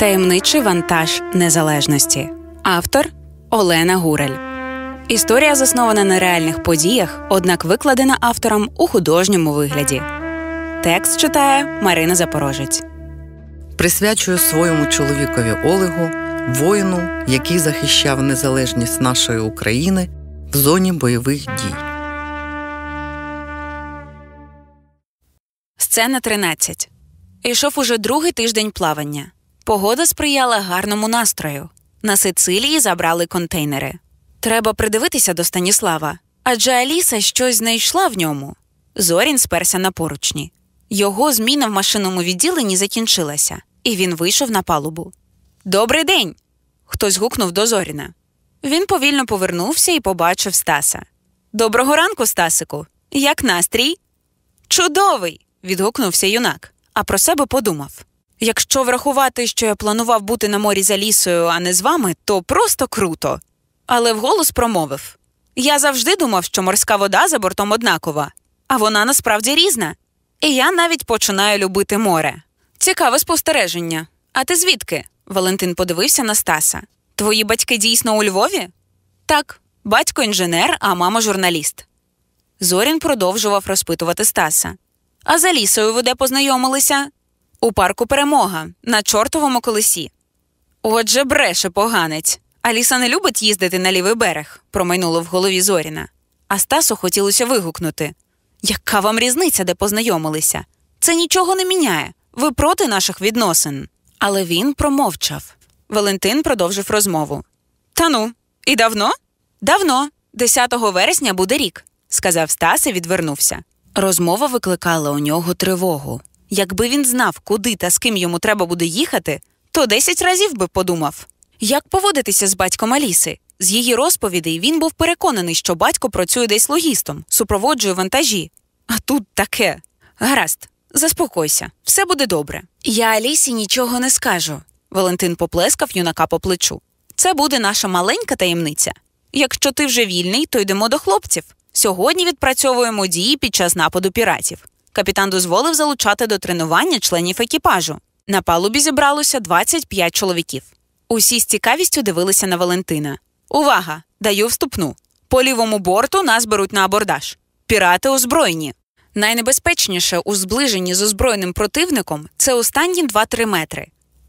Таємничий вантаж незалежності. Автор Олена Гурель. Історія заснована на реальних подіях, однак викладена автором у художньому вигляді. Текст читає Марина Запорожець. Присвячую своєму чоловікові Олегу, воїну, який захищав незалежність нашої України в зоні бойових дій. Сцена 13. Ішов уже другий тиждень плавання. Погода сприяла гарному настрою. На Сицилії забрали контейнери. Треба придивитися до Станіслава, адже Аліса щось знайшла в ньому. Зорін сперся на поручні. Його зміна в машинному відділенні закінчилася, і він вийшов на палубу. Добрий день! Хтось гукнув до Зоріна. Він повільно повернувся і побачив Стаса. Доброго ранку, Стасику! Як настрій? Чудовий! відгукнувся юнак, а про себе подумав. Якщо врахувати, що я планував бути на морі за лісою, а не з вами, то просто круто. Але вголос промовив Я завжди думав, що морська вода за бортом однакова, а вона насправді різна. І я навіть починаю любити море. Цікаве спостереження. А ти звідки? Валентин подивився на Стаса. Твої батьки дійсно у Львові? Так, батько інженер, а мама журналіст. Зорін продовжував розпитувати Стаса. А за лісою ви де познайомилися? У парку Перемога на чортовому колесі. Отже, бреше поганець. Аліса не любить їздити на лівий берег, промайнуло в голові Зоріна. А Стасу хотілося вигукнути Яка вам різниця, де познайомилися? Це нічого не міняє. Ви проти наших відносин. Але він промовчав. Валентин продовжив розмову. Та ну, і давно? Давно, 10 вересня буде рік, сказав Стас і відвернувся. Розмова викликала у нього тривогу. Якби він знав, куди та з ким йому треба буде їхати, то десять разів би подумав. Як поводитися з батьком Аліси? З її розповідей він був переконаний, що батько працює десь логістом, супроводжує вантажі. А тут таке. Гаразд, заспокойся, все буде добре. Я Алісі нічого не скажу. Валентин поплескав юнака по плечу. Це буде наша маленька таємниця. Якщо ти вже вільний, то йдемо до хлопців. Сьогодні відпрацьовуємо дії під час нападу піратів. Капітан дозволив залучати до тренування членів екіпажу. На палубі зібралося 25 чоловіків. Усі з цікавістю дивилися на Валентина. Увага! Даю вступну. По лівому борту нас беруть на абордаж. Пірати озброєні. Найнебезпечніше у зближенні з озброєним противником це останні 2-3 метри.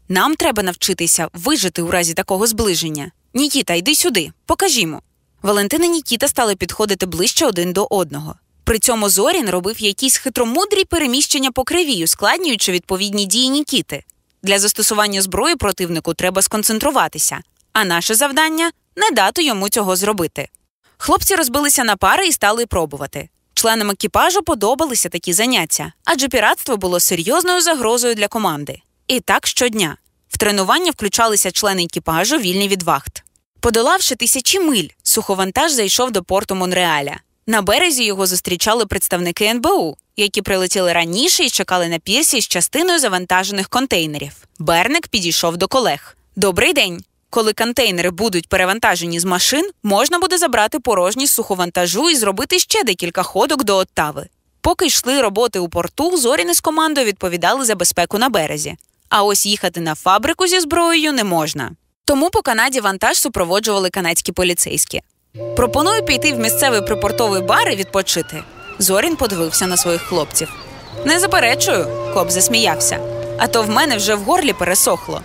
Нам треба навчитися вижити у разі такого зближення. Нікіта, йди сюди, покажімо. Валентина і Нікіта стали підходити ближче один до одного. При цьому Зорін робив якісь хитромудрі переміщення по криві, ускладнюючи відповідні дії Нікіти. Для застосування зброї противнику треба сконцентруватися, а наше завдання не дати йому цього зробити. Хлопці розбилися на пари і стали пробувати. Членам екіпажу подобалися такі заняття, адже піратство було серйозною загрозою для команди. І так щодня. В тренування включалися члени екіпажу вільні від вахт. Подолавши тисячі миль, суховантаж зайшов до порту Монреаля. На березі його зустрічали представники НБУ, які прилетіли раніше і чекали на пірсі з частиною завантажених контейнерів. Берник підійшов до колег. Добрий день! Коли контейнери будуть перевантажені з машин, можна буде забрати порожні з суховантажу і зробити ще декілька ходок до Оттави. Поки йшли роботи у порту, Зоріни з командою відповідали за безпеку на березі. А ось їхати на фабрику зі зброєю не можна. Тому по Канаді вантаж супроводжували канадські поліцейські. Пропоную піти в місцевий припортовий бар і відпочити. Зорін подивився на своїх хлопців. Не заперечую, коп засміявся. А то в мене вже в горлі пересохло.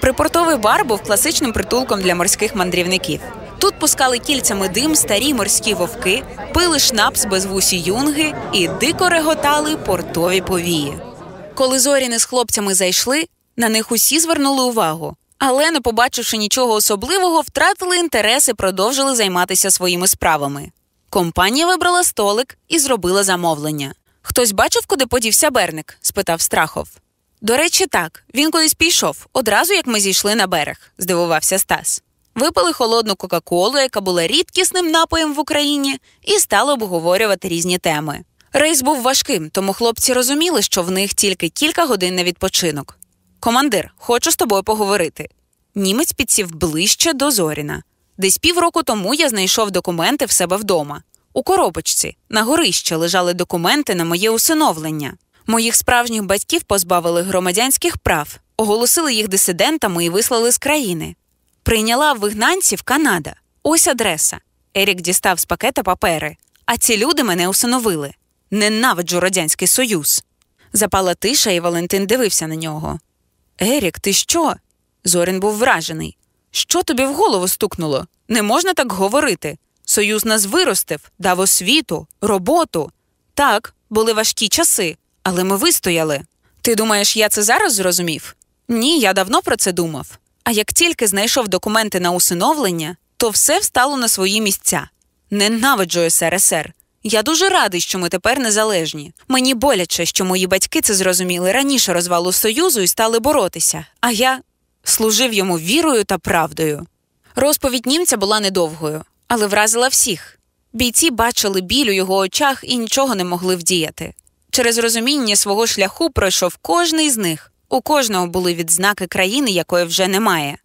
Припортовий бар був класичним притулком для морських мандрівників. Тут пускали кільцями дим старі морські вовки, пили шнапс безвусі юнги і дико реготали портові повії. Коли Зорін із хлопцями зайшли, на них усі звернули увагу але, не побачивши нічого особливого, втратили інтерес і продовжили займатися своїми справами. Компанія вибрала столик і зробила замовлення. Хтось бачив, куди подівся Берник? спитав Страхов. До речі, так. Він кудись пішов, одразу як ми зійшли на берег, здивувався Стас. Випили холодну Кока-Колу, яка була рідкісним напоєм в Україні, і стали обговорювати різні теми. Рейс був важким, тому хлопці розуміли, що в них тільки кілька годин на відпочинок. Командир, хочу з тобою поговорити. Німець підсів ближче до Зоріна. Десь півроку тому я знайшов документи в себе вдома. У коробочці на горищі лежали документи на моє усиновлення. Моїх справжніх батьків позбавили громадянських прав, оголосили їх дисидентами і вислали з країни. Прийняла вигнанців Канада. Ось адреса. Ерік дістав з пакета папери. А ці люди мене усиновили. Ненавиджу Радянський Союз. Запала тиша, і Валентин дивився на нього. Ерік, ти що? Зорін був вражений. Що тобі в голову стукнуло? Не можна так говорити. Союз нас виростив, дав освіту, роботу. Так, були важкі часи, але ми вистояли. Ти думаєш, я це зараз зрозумів? Ні, я давно про це думав. А як тільки знайшов документи на усиновлення, то все встало на свої місця. Ненавиджу СРСР. Я дуже радий, що ми тепер незалежні. Мені боляче, що мої батьки це зрозуміли раніше розвалу Союзу і стали боротися, а я служив йому вірою та правдою. Розповідь німця була недовгою, але вразила всіх. Бійці бачили біль у його очах і нічого не могли вдіяти. Через розуміння свого шляху пройшов кожний з них. У кожного були відзнаки країни, якої вже немає.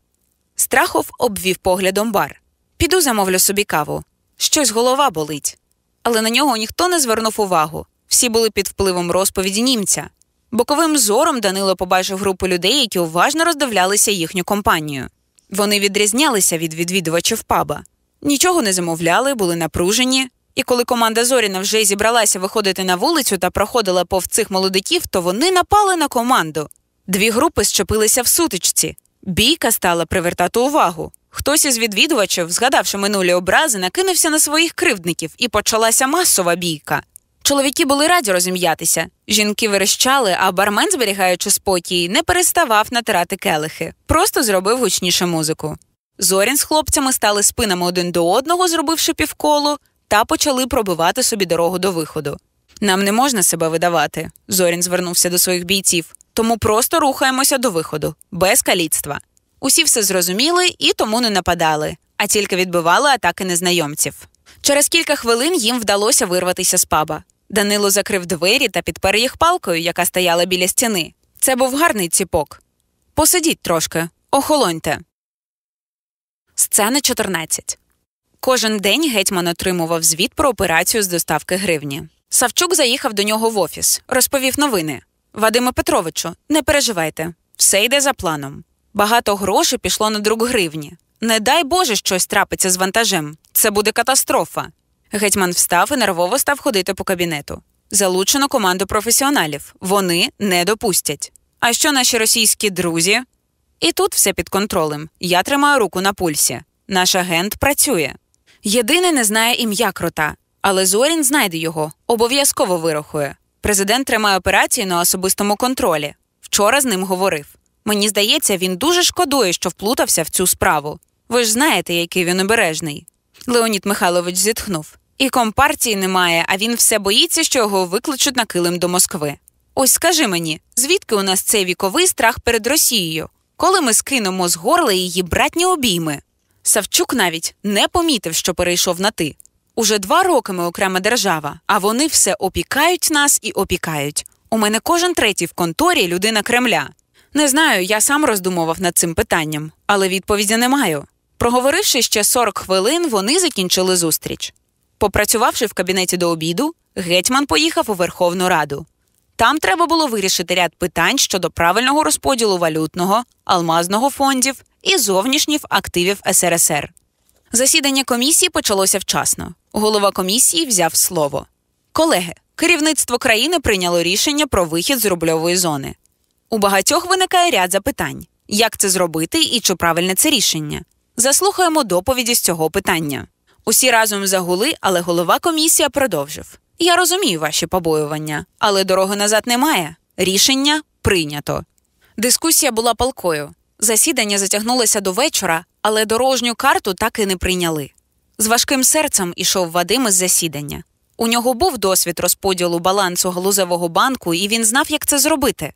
Страхов обвів поглядом бар. Піду замовлю собі каву. Щось голова болить. Але на нього ніхто не звернув увагу. Всі були під впливом розповіді німця. Боковим зором Данило побачив групу людей, які уважно роздивлялися їхню компанію. Вони відрізнялися від відвідувачів паба. Нічого не замовляли, були напружені. І коли команда Зоріна вже зібралася виходити на вулицю та проходила повз цих молодиків, то вони напали на команду. Дві групи щепилися в сутичці. Бійка стала привертати увагу. Хтось із відвідувачів, згадавши минулі образи, накинувся на своїх кривдників, і почалася масова бійка. Чоловіки були раді розім'ятися. Жінки верещали, а бармен, зберігаючи спокій, не переставав натирати келихи, просто зробив гучніше музику. Зорін з хлопцями стали спинами один до одного, зробивши півколо, та почали пробивати собі дорогу до виходу. Нам не можна себе видавати, Зорін звернувся до своїх бійців, тому просто рухаємося до виходу, без каліцтва. Усі все зрозуміли і тому не нападали, а тільки відбивали атаки незнайомців. Через кілька хвилин їм вдалося вирватися з паба. Данило закрив двері та підпер їх палкою, яка стояла біля стіни. Це був гарний ціпок. Посидіть трошки, охолоньте. Сцена 14. Кожен день гетьман отримував звіт про операцію з доставки гривні. Савчук заїхав до нього в офіс, розповів новини. Вадиме Петровичу, не переживайте, все йде за планом. Багато грошей пішло на друк гривні. Не дай Боже щось трапиться з вантажем. Це буде катастрофа. Гетьман встав і нервово став ходити по кабінету. Залучено команду професіоналів. Вони не допустять. А що наші російські друзі? І тут все під контролем. Я тримаю руку на пульсі. Наш агент працює. Єдине не знає ім'я крота, але Зорін знайде його, обов'язково вирахує. Президент тримає операцію на особистому контролі. Вчора з ним говорив. Мені здається, він дуже шкодує, що вплутався в цю справу. Ви ж знаєте, який він обережний. Леонід Михайлович зітхнув. І компартії немає, а він все боїться, що його викличуть на килим до Москви. Ось скажи мені, звідки у нас цей віковий страх перед Росією, коли ми скинемо з горла її братні обійми? Савчук навіть не помітив, що перейшов на ти. Уже два роки ми окрема держава, а вони все опікають нас і опікають. У мене кожен третій в конторі людина Кремля. Не знаю, я сам роздумував над цим питанням, але відповіді не маю. Проговоривши ще 40 хвилин, вони закінчили зустріч. Попрацювавши в кабінеті до обіду, гетьман поїхав у Верховну Раду. Там треба було вирішити ряд питань щодо правильного розподілу валютного, алмазного фондів і зовнішніх активів СРСР. Засідання комісії почалося вчасно. Голова комісії взяв слово. Колеги, керівництво країни прийняло рішення про вихід з рубльової зони. У багатьох виникає ряд запитань: як це зробити і чи правильне це рішення? Заслухаємо доповіді з цього питання. Усі разом загули, але голова комісія продовжив. Я розумію ваші побоювання, але дороги назад немає. Рішення прийнято. Дискусія була палкою. Засідання затягнулося до вечора, але дорожню карту так і не прийняли. З важким серцем ішов Вадим із засідання. У нього був досвід розподілу балансу галузевого банку, і він знав, як це зробити.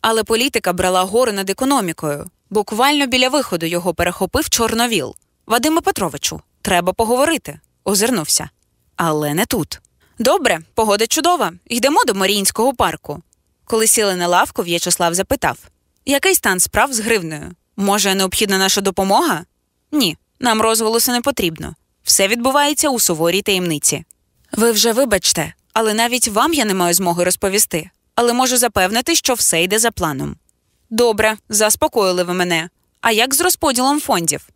Але політика брала гору над економікою. Буквально біля виходу його перехопив Чорновіл. Вадиме Петровичу, треба поговорити. Озирнувся. Але не тут. Добре, погода чудова. Йдемо до Маріїнського парку. Коли сіли на лавку, В'ячеслав запитав: Який стан справ з гривнею? Може, необхідна наша допомога? Ні, нам розголосу не потрібно. Все відбувається у суворій таємниці. Ви вже вибачте, але навіть вам я не маю змоги розповісти, але можу запевнити, що все йде за планом. Добре, заспокоїли ви мене. А як з розподілом фондів?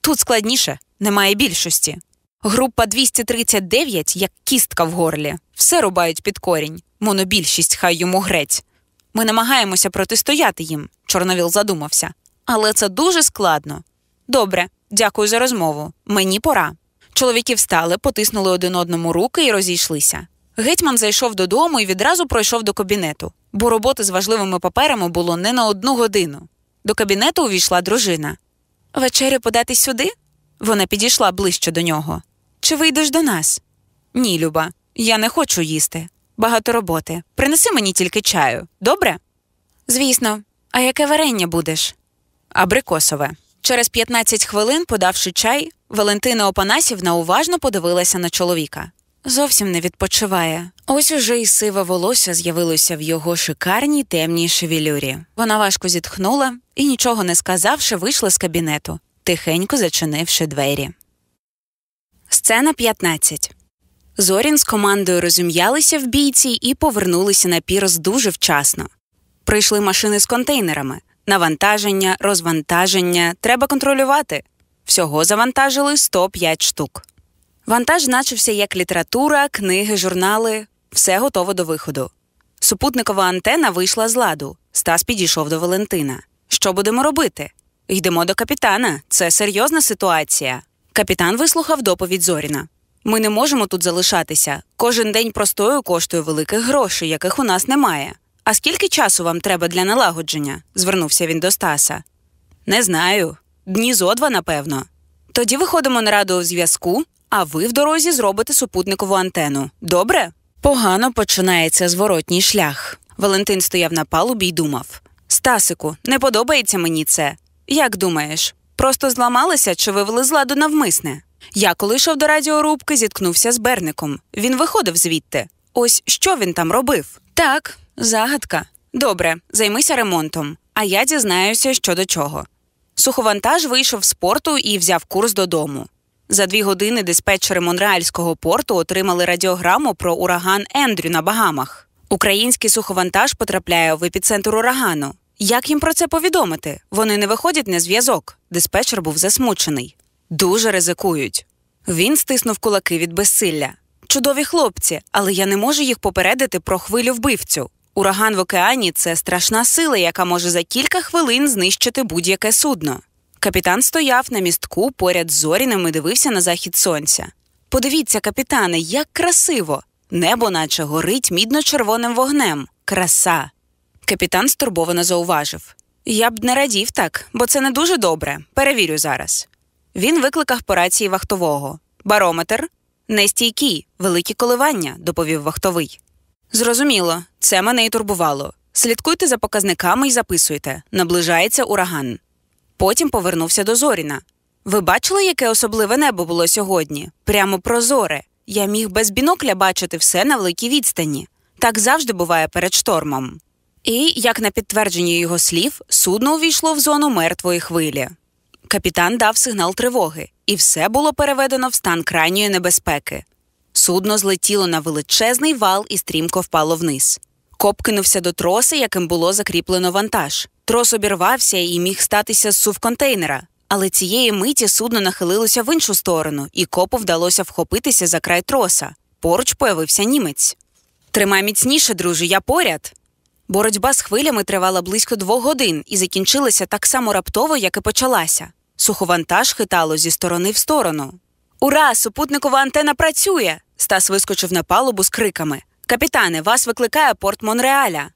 Тут складніше, немає більшості. Група 239, як кістка в горлі, все рубають під корінь. Монобільшість хай йому грець. Ми намагаємося протистояти їм, Чорновіл задумався. Але це дуже складно. Добре, дякую за розмову. Мені пора. Чоловіки встали, потиснули один одному руки і розійшлися. Гетьман зайшов додому і відразу пройшов до кабінету, бо роботи з важливими паперами було не на одну годину. До кабінету увійшла дружина. Вечерю подати сюди? Вона підійшла ближче до нього. Чи вийдеш до нас? Ні, Люба, я не хочу їсти. Багато роботи. Принеси мені тільки чаю, добре? Звісно, а яке варення будеш? Абрикосове. Через 15 хвилин, подавши чай, Валентина Опанасівна уважно подивилася на чоловіка. Зовсім не відпочиває. Ось уже і сиве волосся з'явилося в його шикарній темній шевелюрі. Вона важко зітхнула і, нічого не сказавши, вийшла з кабінету, тихенько зачинивши двері. Сцена 15 Зорін з командою розум'ялися в бійці і повернулися на пірс дуже вчасно. Прийшли машини з контейнерами. Навантаження, розвантаження треба контролювати. Всього завантажили 105 штук. Вантаж значився як література, книги, журнали, все готово до виходу. Супутникова антена вийшла з ладу. Стас підійшов до Валентина. Що будемо робити? Йдемо до капітана. Це серйозна ситуація. Капітан вислухав доповідь Зоріна. Ми не можемо тут залишатися. Кожен день простою коштує великих грошей, яких у нас немає. А скільки часу вам треба для налагодження? звернувся він до Стаса. Не знаю. Дні зо два, напевно. Тоді виходимо на радіозв'язку, а ви в дорозі зробите супутникову антену. Добре? Погано починається зворотній шлях. Валентин стояв на палубі й думав: Стасику, не подобається мені це. Як думаєш, просто зламалися чи вивели з ладу навмисне? Я, коли йшов до радіорубки, зіткнувся з Берником. Він виходив звідти. Ось що він там робив? Так, загадка. Добре, займися ремонтом, а я дізнаюся, що до чого. Суховантаж вийшов з порту і взяв курс додому. За дві години диспетчери Монреальського порту отримали радіограму про ураган Ендрю на Багамах. Український суховантаж потрапляє в епіцентр урагану. Як їм про це повідомити? Вони не виходять на зв'язок. Диспетчер був засмучений. Дуже ризикують. Він стиснув кулаки від безсилля. Чудові хлопці, але я не можу їх попередити про хвилю вбивцю. Ураган в океані це страшна сила, яка може за кілька хвилин знищити будь-яке судно. Капітан стояв на містку поряд з зоріним і дивився на захід сонця. Подивіться, капітане, як красиво! Небо, наче горить мідно-червоним вогнем. Краса. Капітан стурбовано зауважив. Я б не радів так, бо це не дуже добре. Перевірю зараз. Він викликав по рації вахтового. Барометр нестійкий, великі коливання, доповів вахтовий. Зрозуміло, це мене й турбувало. Слідкуйте за показниками і записуйте. Наближається ураган. Потім повернувся до Зоріна. Ви бачили, яке особливе небо було сьогодні? Прямо прозоре. Я міг без бінокля бачити все на великій відстані. Так завжди буває перед штормом. І, як на підтвердження його слів, судно увійшло в зону мертвої хвилі. Капітан дав сигнал тривоги, і все було переведено в стан крайньої небезпеки. Судно злетіло на величезний вал і стрімко впало вниз. Коп кинувся до троса, яким було закріплено вантаж. Трос обірвався і міг статися з сувконтейнера, але цієї миті судно нахилилося в іншу сторону, і копу вдалося вхопитися за край троса. Поруч появився німець. Тримай міцніше, друже, я поряд. Боротьба з хвилями тривала близько двох годин і закінчилася так само раптово, як і почалася. Суховантаж хитало зі сторони в сторону. Ура! Супутникова антена працює! Стас вискочив на палубу з криками. Капітане, вас викликає порт Монреаля.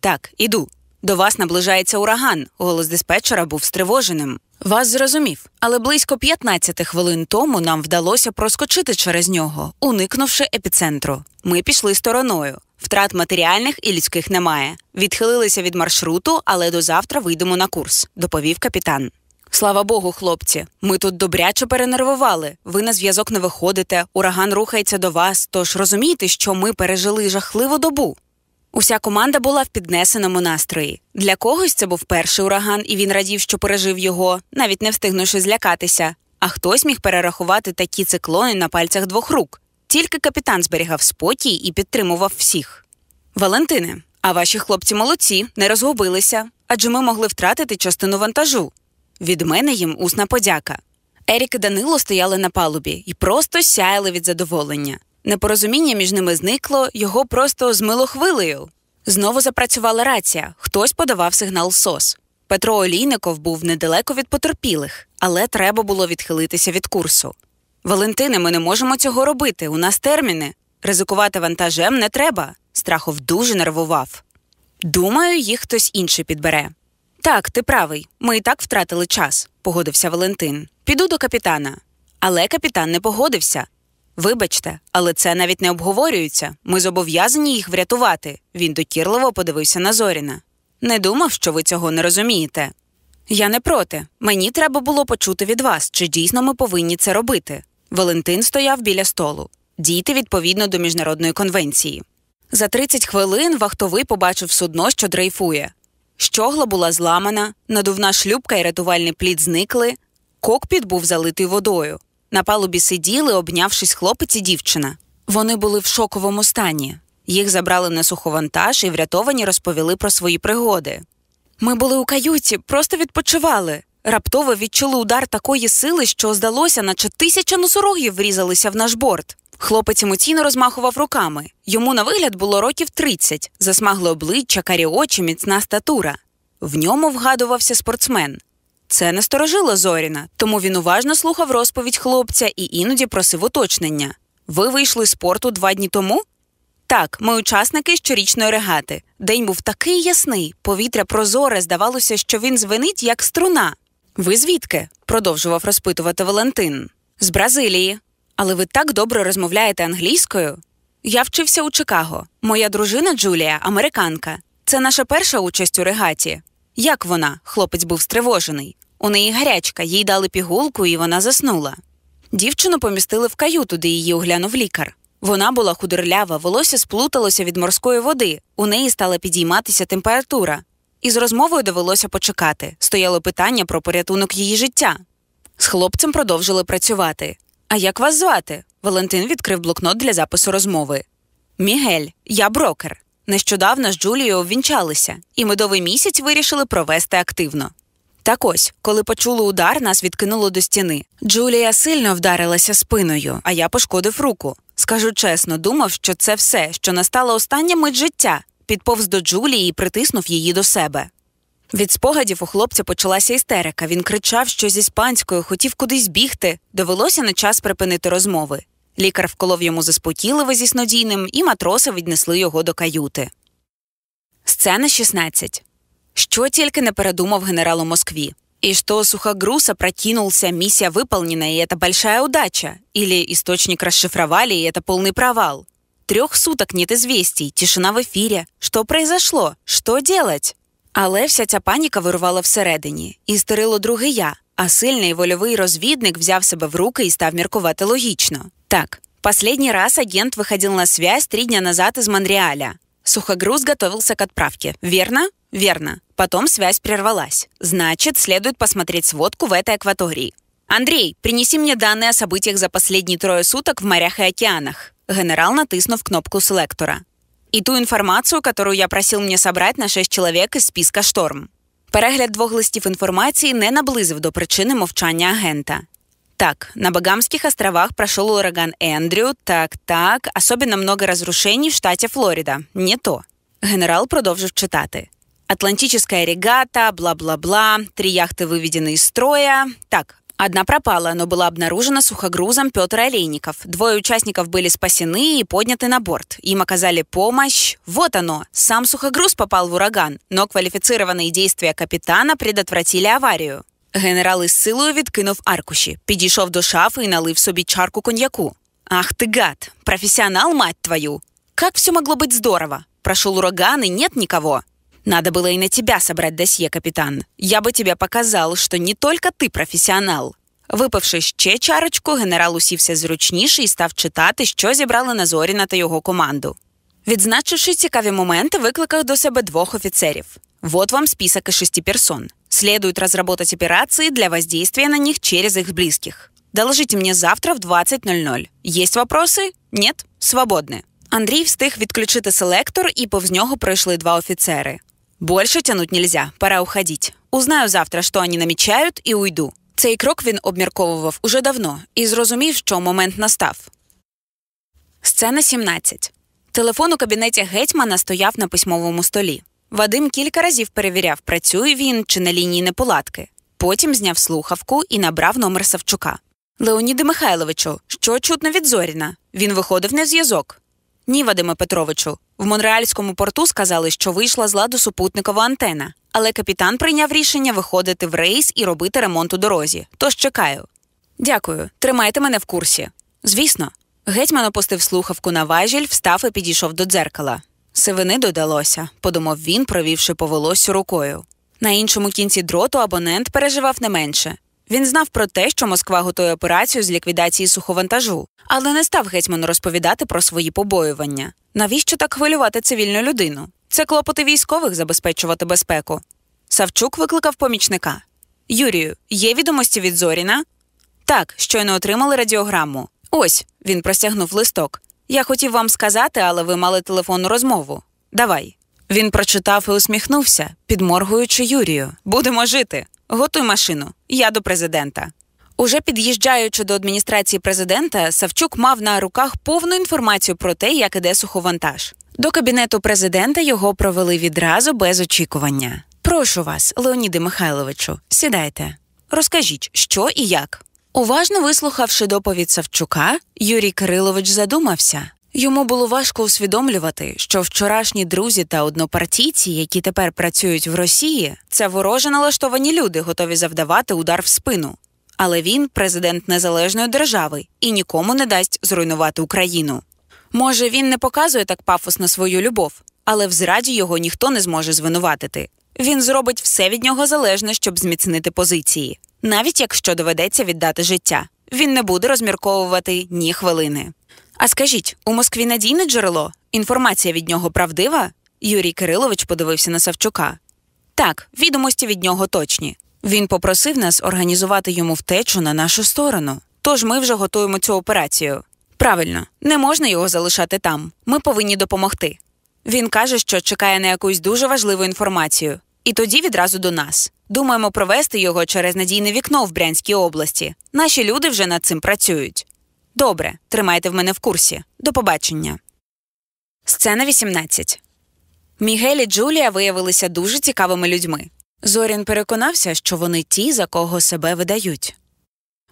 Так, іду. До вас наближається ураган. Голос диспетчера був стривоженим. Вас зрозумів, але близько 15 хвилин тому нам вдалося проскочити через нього, уникнувши епіцентру. Ми пішли стороною. Втрат матеріальних і людських немає. Відхилилися від маршруту, але до завтра вийдемо на курс, доповів капітан. Слава Богу, хлопці, ми тут добряче перенервували. Ви на зв'язок не виходите, ураган рухається до вас. Тож розумієте, що ми пережили жахливу добу. Уся команда була в піднесеному настрої. Для когось це був перший ураган, і він радів, що пережив його, навіть не встигнувши злякатися. А хтось міг перерахувати такі циклони на пальцях двох рук. Тільки капітан зберігав спокій і підтримував всіх. Валентине, а ваші хлопці молодці, не розгубилися. адже ми могли втратити частину вантажу. Від мене їм усна подяка. Ерік і Данило стояли на палубі і просто сяяли від задоволення. Непорозуміння між ними зникло, його просто змило хвилею. Знову запрацювала рація, хтось подавав сигнал СОС. Петро Олійников був недалеко від потерпілих, але треба було відхилитися від курсу. Валентине, ми не можемо цього робити. У нас терміни. Ризикувати вантажем не треба. Страхов дуже нервував. Думаю, їх хтось інший підбере. Так, ти правий. Ми і так втратили час, погодився Валентин. Піду до капітана. Але капітан не погодився. Вибачте, але це навіть не обговорюється. Ми зобов'язані їх врятувати. Він докірливо подивився на Зоріна. Не думав, що ви цього не розумієте. Я не проти. Мені треба було почути від вас, чи дійсно ми повинні це робити. Валентин стояв біля столу. Дійти відповідно до міжнародної конвенції. За 30 хвилин вахтовий побачив судно, що дрейфує. Щогла була зламана, надувна шлюбка і рятувальний плід зникли. Кокпіт був залитий водою. На палубі сиділи, обнявшись хлопець і дівчина. Вони були в шоковому стані. Їх забрали на суховантаж і врятовані розповіли про свої пригоди. Ми були у каюті, просто відпочивали. Раптово відчули удар такої сили, що здалося, наче тисяча носорогів врізалися в наш борт. Хлопець емоційно розмахував руками. Йому на вигляд було років 30, засмагле обличчя, карі очі, міцна статура. В ньому вгадувався спортсмен. Це насторожило Зоріна, тому він уважно слухав розповідь хлопця і іноді просив уточнення. Ви вийшли з порту два дні тому? Так, ми учасники щорічної регати. День був такий ясний, повітря прозоре, здавалося, що він звенить, як струна. Ви звідки? продовжував розпитувати Валентин. З Бразилії. Але ви так добре розмовляєте англійською? Я вчився у Чикаго. Моя дружина Джулія американка. Це наша перша участь у регаті. Як вона? Хлопець був стривожений. У неї гарячка, їй дали пігулку, і вона заснула. Дівчину помістили в каюту, де її оглянув лікар. Вона була худорлява, волосся сплуталося від морської води, у неї стала підійматися температура. І з розмовою довелося почекати. Стояло питання про порятунок її життя. З хлопцем продовжили працювати. А як вас звати? Валентин відкрив блокнот для запису розмови. Мігель, я брокер. Нещодавно з Джулією обвінчалися, і медовий місяць вирішили провести активно. Так ось, коли почули удар, нас відкинуло до стіни. Джулія сильно вдарилася спиною, а я пошкодив руку. Скажу чесно, думав, що це все, що настала остання мить життя, підповз до Джулії і притиснув її до себе. Від спогадів у хлопця почалася істерика. Він кричав щось іспанською, хотів кудись бігти. Довелося на час припинити розмови. Лікар вколов йому заспокійливо зі снодійним, і матроси віднесли його до каюти. Сцена 16. Что тільки не передумав генерал у Москве. И что сухогруз опрокинулся, миссия выполнена, и это большая удача. Или источник расшифровали, и это полный провал. Трех суток нет известий, тишина в ефірі. Що произошло? Що делать? Але вся ця паніка вирувала всередині, і стерило друге я, а сильний вольовий розвідник взяв себе в руки і став міркувати логічно. Так, последний раз агент выходил на связь три дня назад из Монреаля. Сухогруз готовился к отправке. Верно? Верно. Потом связь прервалась. Значит, следует посмотреть сводку в этой акватории. Андрей, принеси мне данные о событиях за последние трое суток в морях и океанах. Генерал натиснув кнопку селектора. І ту інформацію, яку я просив мені собрать на шесть чоловік із списка шторм. Перегляд двох листів інформації не наблизив до причини мовчання агента. Так, на Багамских островах прошел ураган Эндрю, так, так, особенно много разрушений в штате Флорида. Не то. Генерал продовжив читати. Атлантическая регата, бла-бла-бла, три яхты выведены из строя. Так, одна пропала, но была обнаружена сухогрузом Петр Олейников. Двое участников были спасены и подняты на борт. Им оказали помощь. Вот оно. Сам сухогруз попал в ураган, но квалифицированные действия капитана предотвратили аварию. Генерал із силою відкинув аркуші, підійшов до шафи і налив собі чарку коньяку. Ах ты гад! Профессионал, мать твою! Как все могло быть здорово? Прошел ураган, и нет никого. Надо было и на тебя собрать досье, капитан. Я бы тебе показал, что не только ты професіонал. Випивши ще чарочку, генерал усівся зручніше і став читати, що зібрали на Зоріна та його команду. Відзначивши цікаві моменти, викликав до себе двох офіцерів. Вот вам список из шести персон. Следует разработать операции для воздействия на них через их близких. Доложите мне завтра в 20.00. Есть вопросы? Нет? Свободны. Андрій встиг відключити селектор, і повз нього пройшли два офіцери. Больше тянуть нельзя, пора уходить. Узнаю завтра, що вони намічають, і уйду. Цей крок він обмірковував уже давно і зрозумів, що момент настав. Сцена 17. Телефон у кабінеті гетьмана стояв на письмовому столі. Вадим кілька разів перевіряв, працює він чи на лінії неполадки. Потім зняв слухавку і набрав номер Савчука. Леоніде Михайловичу, що чутно від Зоріна? Він виходив на зв'язок. Ні, Вадиме Петровичу. В Монреальському порту сказали, що вийшла з ладу супутникова антена, але капітан прийняв рішення виходити в рейс і робити ремонт у дорозі. Тож чекаю. Дякую, тримайте мене в курсі. Звісно. Гетьман опустив слухавку на важіль, встав і підійшов до дзеркала. Сивини додалося, подумав він, провівши по волосю рукою. На іншому кінці дроту абонент переживав не менше. Він знав про те, що Москва готує операцію з ліквідації суховантажу, але не став гетьману розповідати про свої побоювання. Навіщо так хвилювати цивільну людину? Це клопоти військових забезпечувати безпеку. Савчук викликав помічника. Юрію, є відомості від Зоріна? Так, щойно отримали радіограму. Ось він простягнув листок. Я хотів вам сказати, але ви мали телефонну розмову. Давай. Він прочитав і усміхнувся, підморгуючи Юрію. Будемо жити. Готуй машину. Я до президента. Уже під'їжджаючи до адміністрації президента, Савчук мав на руках повну інформацію про те, як іде суховантаж. До кабінету президента його провели відразу без очікування. Прошу вас, Леоніде Михайловичу, сідайте. Розкажіть, що і як. Уважно вислухавши доповідь Савчука, Юрій Кирилович задумався. Йому було важко усвідомлювати, що вчорашні друзі та однопартійці, які тепер працюють в Росії, це вороже налаштовані люди, готові завдавати удар в спину. Але він президент незалежної держави і нікому не дасть зруйнувати Україну. Може, він не показує так пафосно свою любов, але в зраді його ніхто не зможе звинуватити. Він зробить все від нього залежне, щоб зміцнити позиції, навіть якщо доведеться віддати життя. Він не буде розмірковувати ні хвилини. А скажіть, у Москві надійне джерело? Інформація від нього правдива? Юрій Кирилович подивився на Савчука. Так, відомості від нього точні. Він попросив нас організувати йому втечу на нашу сторону. Тож ми вже готуємо цю операцію. Правильно, не можна його залишати там. Ми повинні допомогти. Він каже, що чекає на якусь дуже важливу інформацію, і тоді відразу до нас. Думаємо провести його через надійне вікно в Брянській області. Наші люди вже над цим працюють. Добре, тримайте в мене в курсі. До побачення. Сцена 18. Мігель і Джулія виявилися дуже цікавими людьми. Зорін переконався, що вони ті, за кого себе видають.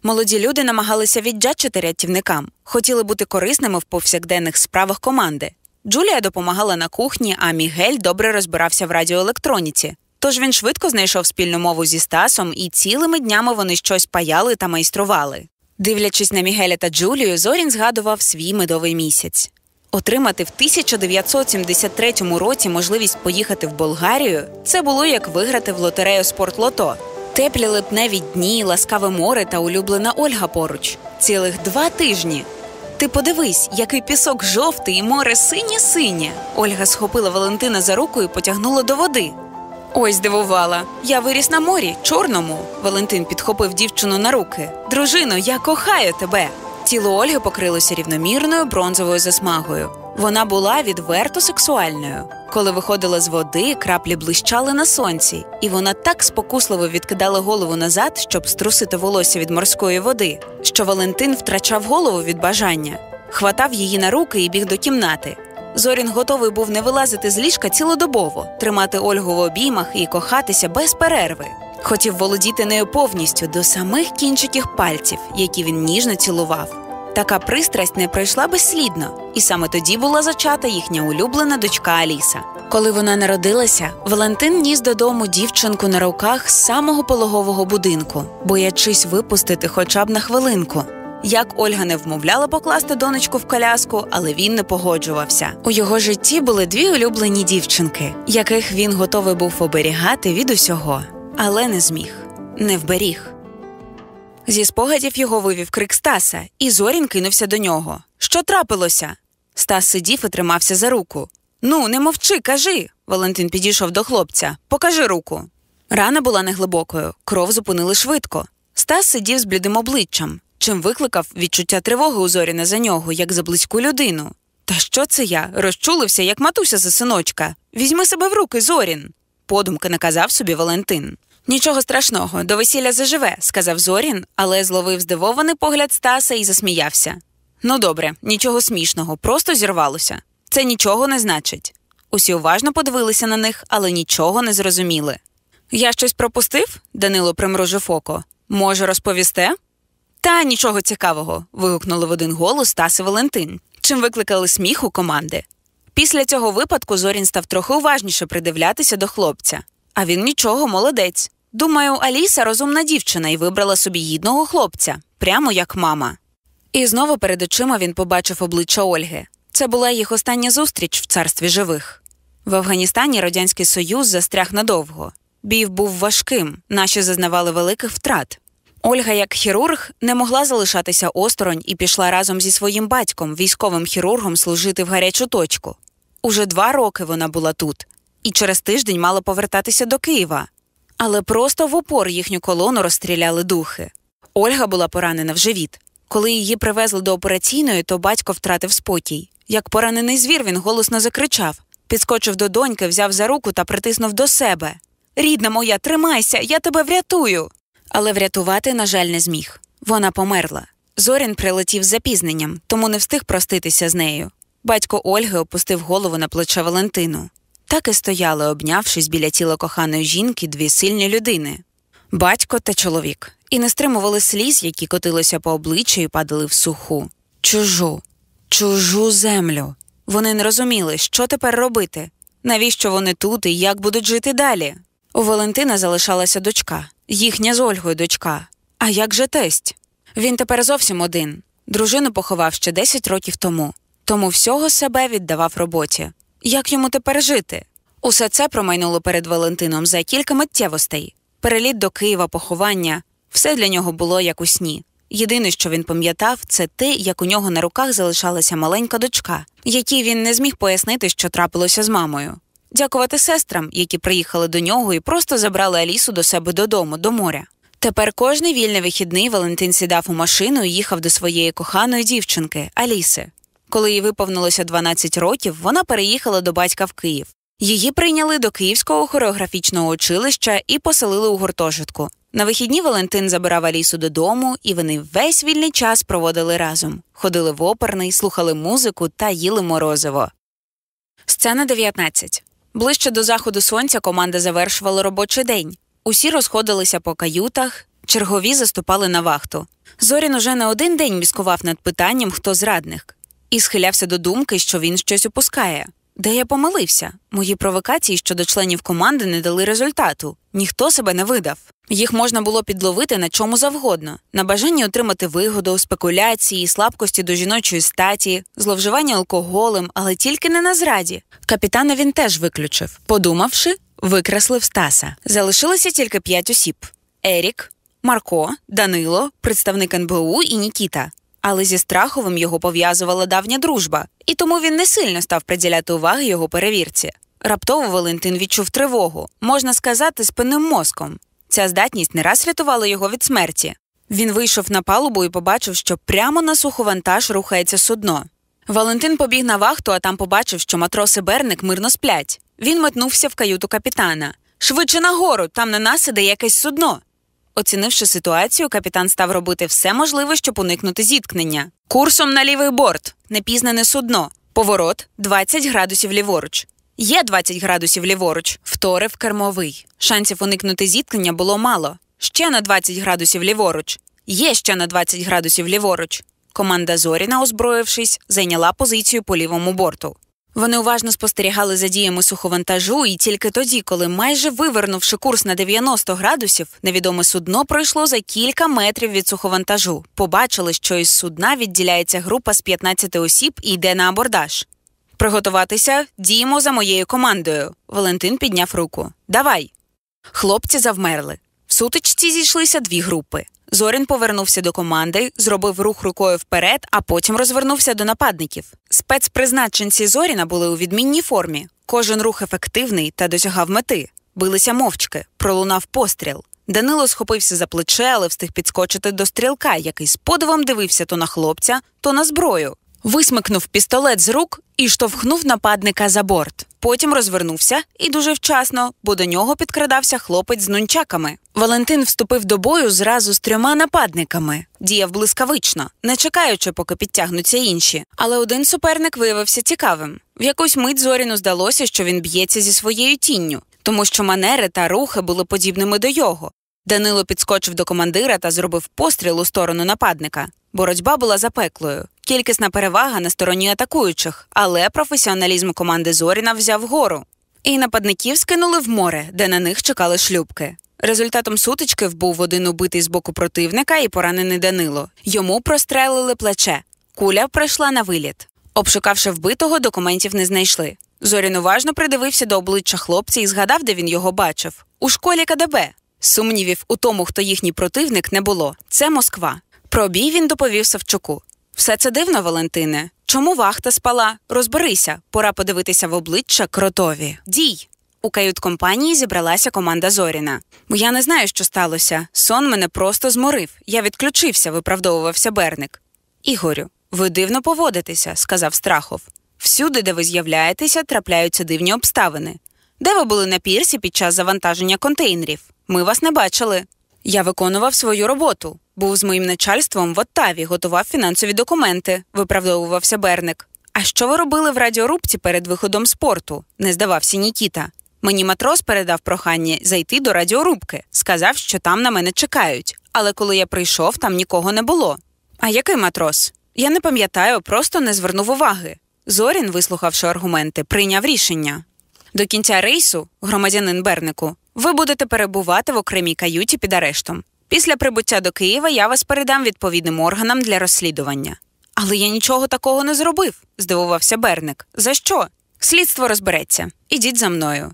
Молоді люди намагалися віддячити рятівникам, хотіли бути корисними в повсякденних справах команди. Джулія допомагала на кухні, а Мігель добре розбирався в радіоелектроніці. Тож він швидко знайшов спільну мову зі Стасом, і цілими днями вони щось паяли та майстрували. Дивлячись на Мігеля та Джулію, Зорін згадував свій медовий місяць. Отримати в 1973 році можливість поїхати в Болгарію це було як виграти в лотерею спортлото. Теплі липневі дні, ласкаве море та улюблена Ольга поруч. Цілих два тижні. Ти подивись, який пісок жовтий і море синє-синє. Ольга схопила Валентина за руку і потягнула до води. Ой, здивувала. Я виріс на морі, чорному. Валентин підхопив дівчину на руки. Дружино, я кохаю тебе. Тіло Ольги покрилося рівномірною бронзовою засмагою. Вона була відверто сексуальною. Коли виходила з води, краплі блищали на сонці, і вона так спокусливо відкидала голову назад, щоб струсити волосся від морської води, що Валентин втрачав голову від бажання, хватав її на руки і біг до кімнати. Зорін готовий був не вилазити з ліжка цілодобово, тримати Ольгу в обіймах і кохатися без перерви. Хотів володіти нею повністю до самих кінчиків пальців, які він ніжно цілував. Така пристрасть не пройшла безслідно, і саме тоді була зачата їхня улюблена дочка Аліса. Коли вона народилася, Валентин ніс додому дівчинку на руках з самого пологового будинку, боячись випустити хоча б на хвилинку. Як Ольга не вмовляла покласти донечку в коляску, але він не погоджувався. У його житті були дві улюблені дівчинки, яких він готовий був оберігати від усього, але не зміг, не вберіг. Зі спогадів його вивів крик Стаса, і Зорін кинувся до нього. Що трапилося? Стас сидів і тримався за руку. Ну, не мовчи, кажи. Валентин підійшов до хлопця. Покажи руку. Рана була неглибокою, кров зупинили швидко. Стас сидів з блідим обличчям, чим викликав відчуття тривоги у Зоріна за нього, як за близьку людину. Та що це я? Розчулився, як матуся за синочка. Візьми себе в руки, Зорін. подумки наказав собі Валентин. Нічого страшного, до весілля заживе, сказав Зорін, але зловив здивований погляд Стаса і засміявся. Ну добре, нічого смішного, просто зірвалося. Це нічого не значить. Усі уважно подивилися на них, але нічого не зрозуміли. Я щось пропустив? Данило примружив око. Може, розповісте? Та нічого цікавого. вигукнули в один голос Стас і Валентин, чим викликали сміх у команди. Після цього випадку Зорін став трохи уважніше придивлятися до хлопця. А він нічого, молодець. Думаю, Аліса розумна дівчина і вибрала собі гідного хлопця, прямо як мама. І знову перед очима він побачив обличчя Ольги. Це була їх остання зустріч в царстві живих. В Афганістані Радянський Союз застряг надовго. Бій був важким, наші зазнавали великих втрат. Ольга, як хірург, не могла залишатися осторонь і пішла разом зі своїм батьком, військовим хірургом, служити в гарячу точку. Уже два роки вона була тут, і через тиждень мала повертатися до Києва. Але просто в упор їхню колону розстріляли духи. Ольга була поранена в живіт. Коли її привезли до операційної, то батько втратив спокій. Як поранений звір, він голосно закричав, підскочив до доньки, взяв за руку та притиснув до себе. Рідна моя, тримайся, я тебе врятую. Але врятувати, на жаль, не зміг. Вона померла. Зорін прилетів з запізненням, тому не встиг проститися з нею. Батько Ольги опустив голову на плече Валентину. Так і стояли, обнявшись біля тіла коханої жінки дві сильні людини батько та чоловік, і не стримували сліз, які котилися по обличчю і падали в суху. Чужу, чужу землю. Вони не розуміли, що тепер робити, навіщо вони тут і як будуть жити далі. У Валентина залишалася дочка, їхня з Ольгою дочка. А як же тесть? Він тепер зовсім один. Дружину поховав ще 10 років тому, тому всього себе віддавав роботі. Як йому тепер жити? Усе це промайнуло перед Валентином за кілька миттєвостей. Переліт до Києва, поховання все для нього було як у сні. Єдине, що він пам'ятав, це те, як у нього на руках залишалася маленька дочка, якій він не зміг пояснити, що трапилося з мамою. Дякувати сестрам, які приїхали до нього і просто забрали Алісу до себе додому, до моря. Тепер кожний вільний вихідний Валентин сідав у машину і їхав до своєї коханої дівчинки Аліси. Коли їй виповнилося 12 років, вона переїхала до батька в Київ. Її прийняли до Київського хореографічного училища і поселили у гуртожитку. На вихідні Валентин забирав Алісу додому, і вони весь вільний час проводили разом. Ходили в оперний, слухали музику та їли морозиво. Сцена 19. Ближче до заходу сонця команда завершувала робочий день. Усі розходилися по каютах, чергові заступали на вахту. Зорін уже не один день міскував над питанням, хто зрадник, і схилявся до думки, що він щось упускає. Де я помилився? Мої провокації щодо членів команди не дали результату. Ніхто себе не видав. Їх можна було підловити на чому завгодно: на бажанні отримати вигоду, спекуляції, слабкості до жіночої статі, зловживання алкоголем, але тільки не на зраді. Капітана він теж виключив. Подумавши, викреслив Стаса. Залишилося тільки п'ять осіб: Ерік, Марко, Данило, представник НБУ і Нікіта але зі Страховим його пов'язувала давня дружба, і тому він не сильно став приділяти уваги його перевірці. Раптово Валентин відчув тривогу, можна сказати, спинним мозком. Ця здатність не раз рятувала його від смерті. Він вийшов на палубу і побачив, що прямо на суховантаж рухається судно. Валентин побіг на вахту, а там побачив, що матроси Берник мирно сплять. Він метнувся в каюту капітана. Швидше нагору, там на нас іде якесь судно. Оцінивши ситуацію, капітан став робити все можливе, щоб уникнути зіткнення. Курсом на лівий борт, непізнане судно, поворот 20 градусів ліворуч. Є 20 градусів ліворуч, вторив кермовий. Шансів уникнути зіткнення було мало. Ще на 20 градусів ліворуч. Є ще на 20 градусів ліворуч. Команда Зоріна, озброївшись, зайняла позицію по лівому борту. Вони уважно спостерігали за діями суховантажу, і тільки тоді, коли, майже вивернувши курс на 90 градусів, невідоме судно пройшло за кілька метрів від суховантажу. Побачили, що із судна відділяється група з 15 осіб і йде на абордаж. Приготуватися, діємо за моєю командою. Валентин підняв руку. Давай. Хлопці завмерли. В сутичці зійшлися дві групи. Зорін повернувся до команди, зробив рух рукою вперед, а потім розвернувся до нападників. Спецпризначенці Зоріна були у відмінній формі. Кожен рух ефективний та досягав мети. Билися мовчки, пролунав постріл. Данило схопився за плече, але встиг підскочити до стрілка, який з подивом дивився то на хлопця, то на зброю. Висмикнув пістолет з рук і штовхнув нападника за борт. Потім розвернувся і дуже вчасно, бо до нього підкрадався хлопець з нунчаками. Валентин вступив до бою зразу з трьома нападниками, діяв блискавично, не чекаючи, поки підтягнуться інші. Але один суперник виявився цікавим. В якусь мить Зоріну здалося, що він б'ється зі своєю тінню, тому що манери та рухи були подібними до його. Данило підскочив до командира та зробив постріл у сторону нападника. Боротьба була запеклою. Кількісна перевага на стороні атакуючих, але професіоналізм команди Зоріна взяв гору. І нападників скинули в море, де на них чекали шлюбки. Результатом сутички був один убитий з боку противника і поранений Данило. Йому прострелили плече. Куля пройшла на виліт. Обшукавши вбитого, документів не знайшли. Зорін уважно придивився до обличчя хлопця і згадав, де він його бачив. У школі КДБ. Сумнівів у тому, хто їхній противник, не було. Це Москва. Про бій він доповів Савчуку. Все це дивно, Валентине. Чому вахта спала? Розберися, пора подивитися в обличчя кротові. Дій! У кают-компанії зібралася команда Зоріна. Я не знаю, що сталося. Сон мене просто зморив. Я відключився, виправдовувався Берник. Ігорю, ви дивно поводитеся, сказав Страхов. Всюди, де ви з'являєтеся, трапляються дивні обставини. Де ви були на пірсі під час завантаження контейнерів? Ми вас не бачили. Я виконував свою роботу. Був з моїм начальством в Оттаві, готував фінансові документи, виправдовувався Берник. А що ви робили в радіорубці перед виходом з порту? не здавався Нікіта. Мені матрос передав прохання зайти до радіорубки, сказав, що там на мене чекають. Але коли я прийшов, там нікого не було. А який матрос? Я не пам'ятаю, просто не звернув уваги. Зорін, вислухавши аргументи, прийняв рішення. До кінця рейсу, громадянин Бернику, ви будете перебувати в окремій каюті під арештом. Після прибуття до Києва я вас передам відповідним органам для розслідування. Але я нічого такого не зробив, здивувався Берник. За що? Слідство розбереться. Ідіть за мною.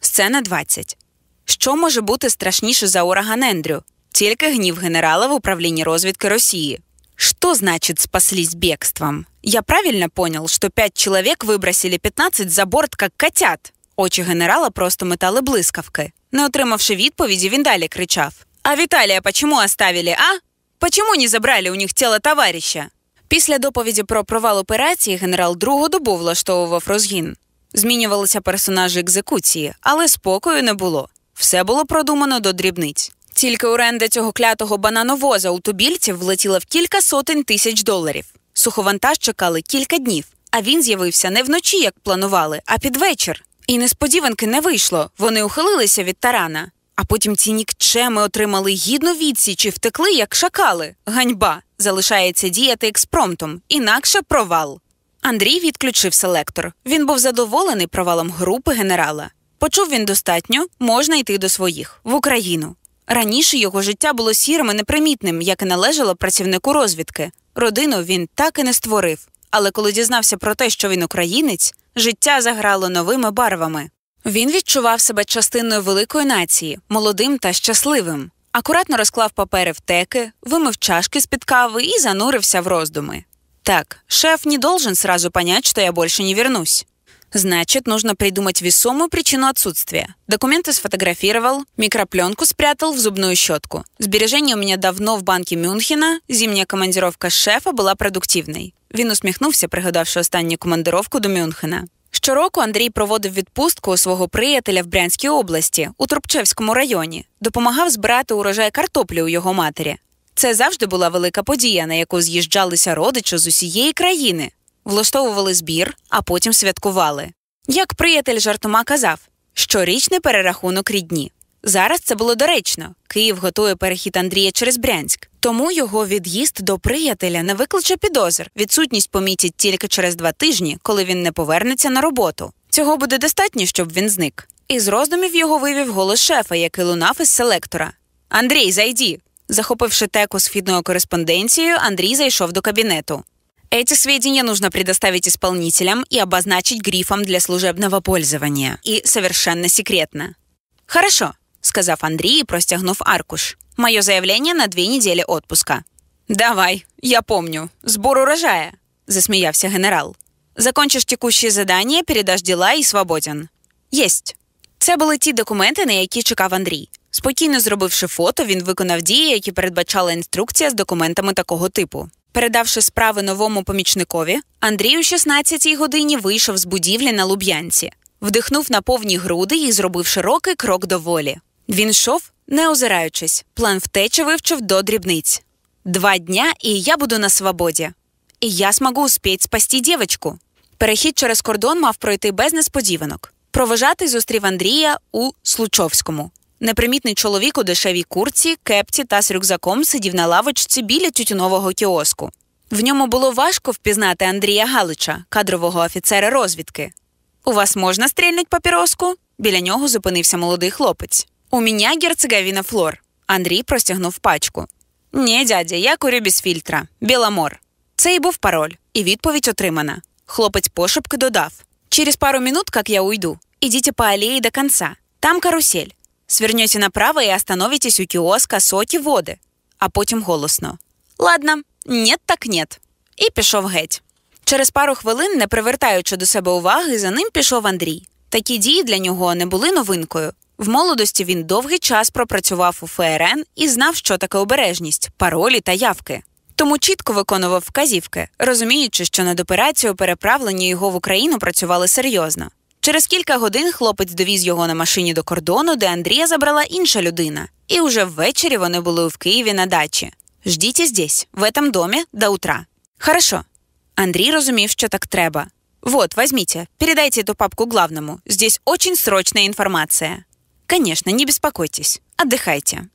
Сцена 20. Що може бути страшніше за ураган Ендрю? Тільки гнів генерала в управлінні розвідки Росії. Что значит спаслись бегством? Я правильно понял, что пять человек выбросили 15 за борт, как котят? Очі генерала просто метали блискавки. Не отримавши відповіді, він далі кричав: А Віталія почему оставили, а? Почему не забрали у них тіло товариша? Після доповіді про провал операції генерал другу добу влаштовував розгін. Змінювалися персонажі екзекуції, але спокою не було. Все було продумано до дрібниць. Тільки оренда цього клятого банановоза у тубільців влетіла в кілька сотень тисяч доларів. Суховантаж чекали кілька днів, а він з'явився не вночі, як планували, а під вечір. І несподіванки не вийшло. Вони ухилилися від тарана. А потім ці нікчеми отримали гідну відсіч і втекли, як шакали. Ганьба залишається діяти експромтом, інакше провал. Андрій відключив селектор. Він був задоволений провалом групи генерала. Почув він достатньо, можна йти до своїх в Україну. Раніше його життя було сірим і непримітним, як і належало працівнику розвідки. Родину він так і не створив. Але коли дізнався про те, що він українець, життя заграло новими барвами. Він відчував себе частиною великої нації, молодим та щасливим. Акуратно розклав папери в теки, вимив чашки з під кави і занурився в роздуми. Так, шеф не должен сразу понять, что я больше не вернусь. Значит, нужно придумать весомую причину отсутствия. Документы сфотографировал, микропленку спрятал в зубную щетку. Сбережения у меня давно в банке Мюнхена, зимняя командировка шефа була продуктивной. Він усміхнувся, пригадавши останню командировку до Мюнхена. Щороку Андрій проводив відпустку у свого приятеля в Брянській області, у Трубчевському районі, допомагав збирати урожай картоплі у його матері. Це завжди була велика подія, на яку з'їжджалися родичі з усієї країни, влаштовували збір, а потім святкували. Як приятель жартома казав, щорічний перерахунок рідні. Зараз це було доречно. Київ готує перехід Андрія через Брянськ, тому його від'їзд до приятеля не викличе підозр. Відсутність помітять тільки через два тижні, коли він не повернеться на роботу. Цього буде достатньо, щоб він зник. Із роздумів його вивів голос шефа, який лунав із селектора. Андрій, зайді. Захопивши теку з вхідною кореспонденцією, Андрій зайшов до кабінету. Эти сведения нужно предоставить исполнителям и обозначить грифом для служебного пользования. И совершенно секретно. Хорошо, сказав Андрій і простягнув аркуш. Мое заявление на две недели отпуска. Давай, я помню. Сбор урожая, засмеявся генерал. Закончиш текущие задания, передаш дела і свободен. Єсть. Це були ті документи, на які чекав Андрій. Спокійно зробивши фото, він виконав дії, які передбачала інструкція з документами такого типу. Передавши справи новому помічникові, Андрій у 16-й годині вийшов з будівлі на Луб'янці. вдихнув на повні груди і зробив широкий крок до волі. Він йшов, не озираючись, план втечі вивчив до дрібниць. Два дня, і я буду на свободі. І я смогу успіть спасти дівчинку. Перехід через кордон мав пройти без несподіванок. Провожатий зустрів Андрія у Случовському. Непримітний чоловік у дешевій курці, кепці та з рюкзаком сидів на лавочці біля тютюнового кіоску. В ньому було важко впізнати Андрія Галича, кадрового офіцера розвідки. У вас можна стрільнуть папіроску? Біля нього зупинився молодий хлопець. У мене герцеговіна флор. Андрій простягнув пачку. Ні, дядя, я курю без фільтра. Біломор. Це і був пароль, і відповідь отримана. Хлопець пошепки додав: Через пару минут, как я уйду, идите по аллее до конца. Там карусель. Свернете направо и остановитесь у кіоска соки води. А потім голосно. Ладно, нет так нет. І пішов геть. Через пару хвилин, не привертаючи до себе уваги, за ним пішов Андрій. Такі дії для нього не були новинкою. В молодості він довгий час пропрацював у ФРН і знав, що таке обережність, паролі та явки. Тому чітко виконував вказівки, розуміючи, що над операцією переправлення його в Україну працювали серйозно. Через кілька годин хлопець довіз його на машині до кордону, де Андрія забрала інша людина, і уже ввечері вони були в Києві на дачі. Ждіть здесь, в этом домі, до утра. Хорошо. Андрій розумів, що так треба. Вот, возьмите, передайте эту папку главному. Здесь очень срочная информация. Конечно, не беспокойтесь. Отдыхайте.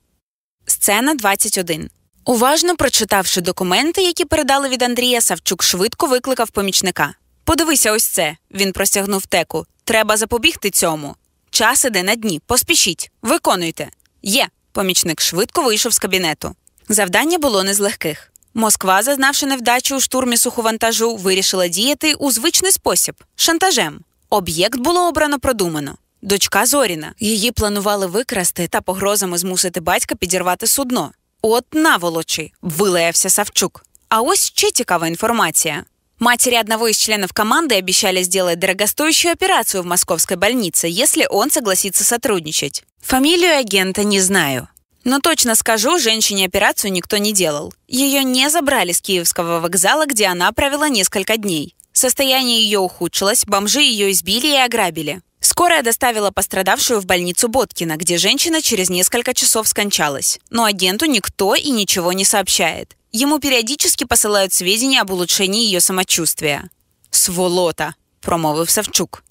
Сцена 21. Уважно прочитавши документи, які передали від Андрія, Савчук швидко викликав помічника. Подивися, ось це. Він простягнув теку. Треба запобігти цьому. Час іде на дні. Поспішіть, виконуйте. Є. Помічник швидко вийшов з кабінету. Завдання було не з легких. Москва, зазнавши невдачу у штурмі суховантажу, вирішила діяти у звичний спосіб шантажем. Об'єкт було обрано продумано. Дочка Зоріна. Її планували викрасти та погрозами змусити батька підірвати судно. От наволочі, вилаявся Савчук. А ось ще цікава інформація. Матери одного из членов команды обещали сделать дорогостоящую операцию в московской больнице, если он согласится сотрудничать. Фамилию агента не знаю. Но точно скажу, женщине операцию никто не делал. Ее не забрали с Киевского вокзала, где она провела несколько дней. Состояние ее ухудшилось, бомжи ее избили и ограбили. Скорая доставила пострадавшую в больницу Боткина, где женщина через несколько часов скончалась. Но агенту никто и ничего не сообщает. Ему периодически посылают сведения об улучшении ее самочувствия. Сволота, промовив Савчук.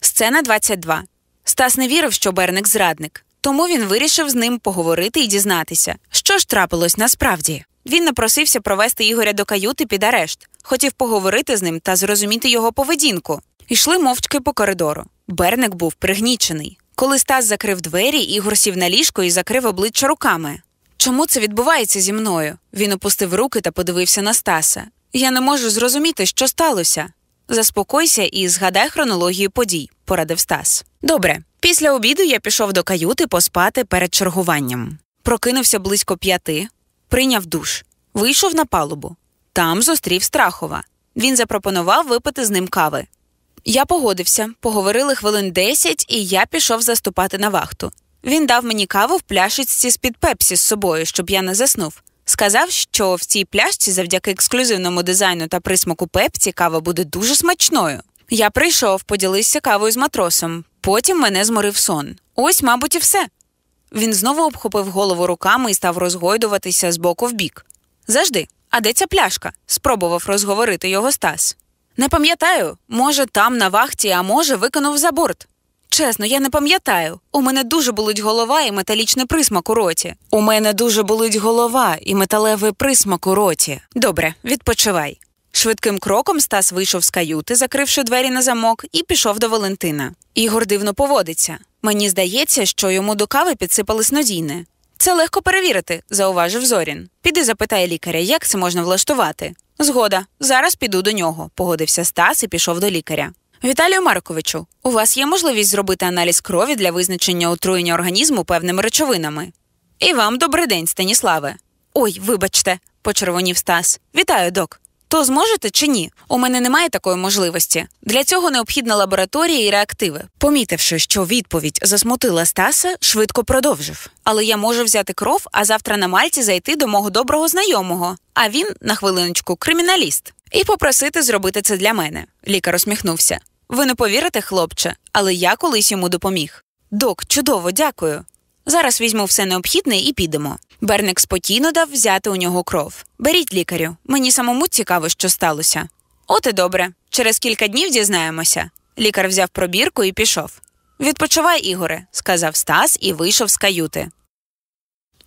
Сцена 22. Стас не вірив, що Берник зрадник. Тому він вирішив з ним поговорити і дізнатися, що ж трапилось насправді. Він напросився провести Ігоря до каюти під арешт, хотів поговорити з ним та зрозуміти його поведінку. Йшли мовчки по коридору. Берник був пригнічений. Коли Стас закрив двері, Ігор сів на ліжко і закрив обличчя руками. Чому це відбувається зі мною? Він опустив руки та подивився на Стаса. Я не можу зрозуміти, що сталося. Заспокойся і згадай хронологію подій, порадив Стас. Добре, після обіду я пішов до каюти поспати перед чергуванням. Прокинувся близько п'яти, прийняв душ, вийшов на палубу. Там зустрів Страхова. Він запропонував випити з ним кави. Я погодився, поговорили хвилин десять, і я пішов заступати на вахту. Він дав мені каву в пляшечці з під пепсі з собою, щоб я не заснув. Сказав, що в цій пляшці, завдяки ексклюзивному дизайну та присмаку пепсі, кава буде дуже смачною. Я прийшов, поділився кавою з матросом. Потім мене зморив сон. Ось, мабуть, і все. Він знову обхопив голову руками і став розгойдуватися з боку в бік. Завжди, а де ця пляшка? спробував розговорити його Стас. Не пам'ятаю, може, там на вахті, а може, викинув за борт. Чесно, я не пам'ятаю. У мене дуже болить голова і металічний присмак у роті. У мене дуже болить голова і металевий присмак у роті. Добре, відпочивай. Швидким кроком Стас вийшов з каюти, закривши двері на замок, і пішов до Валентина. Ігор дивно поводиться. Мені здається, що йому до кави підсипали снодійне. Це легко перевірити, зауважив Зорін. Піди запитай лікаря, як це можна влаштувати. Згода, зараз піду до нього, погодився Стас і пішов до лікаря. Віталію Марковичу, у вас є можливість зробити аналіз крові для визначення отруєння організму певними речовинами. І вам добрий день, Станіславе. Ой, вибачте, почервонів Стас. Вітаю, док. То зможете чи ні? У мене немає такої можливості. Для цього необхідна лабораторія і реактиви. Помітивши, що відповідь засмутила Стаса, швидко продовжив. Але я можу взяти кров, а завтра на Мальті зайти до мого доброго знайомого. А він, на хвилиночку, криміналіст, і попросити зробити це для мене. Лікар усміхнувся. Ви не повірите, хлопче, але я колись йому допоміг. Док, чудово, дякую. Зараз візьму все необхідне і підемо. Берник спокійно дав взяти у нього кров. Беріть лікарю, мені самому цікаво, що сталося. От і добре. Через кілька днів дізнаємося. Лікар взяв пробірку і пішов. Відпочивай, Ігоре, сказав Стас і вийшов з каюти.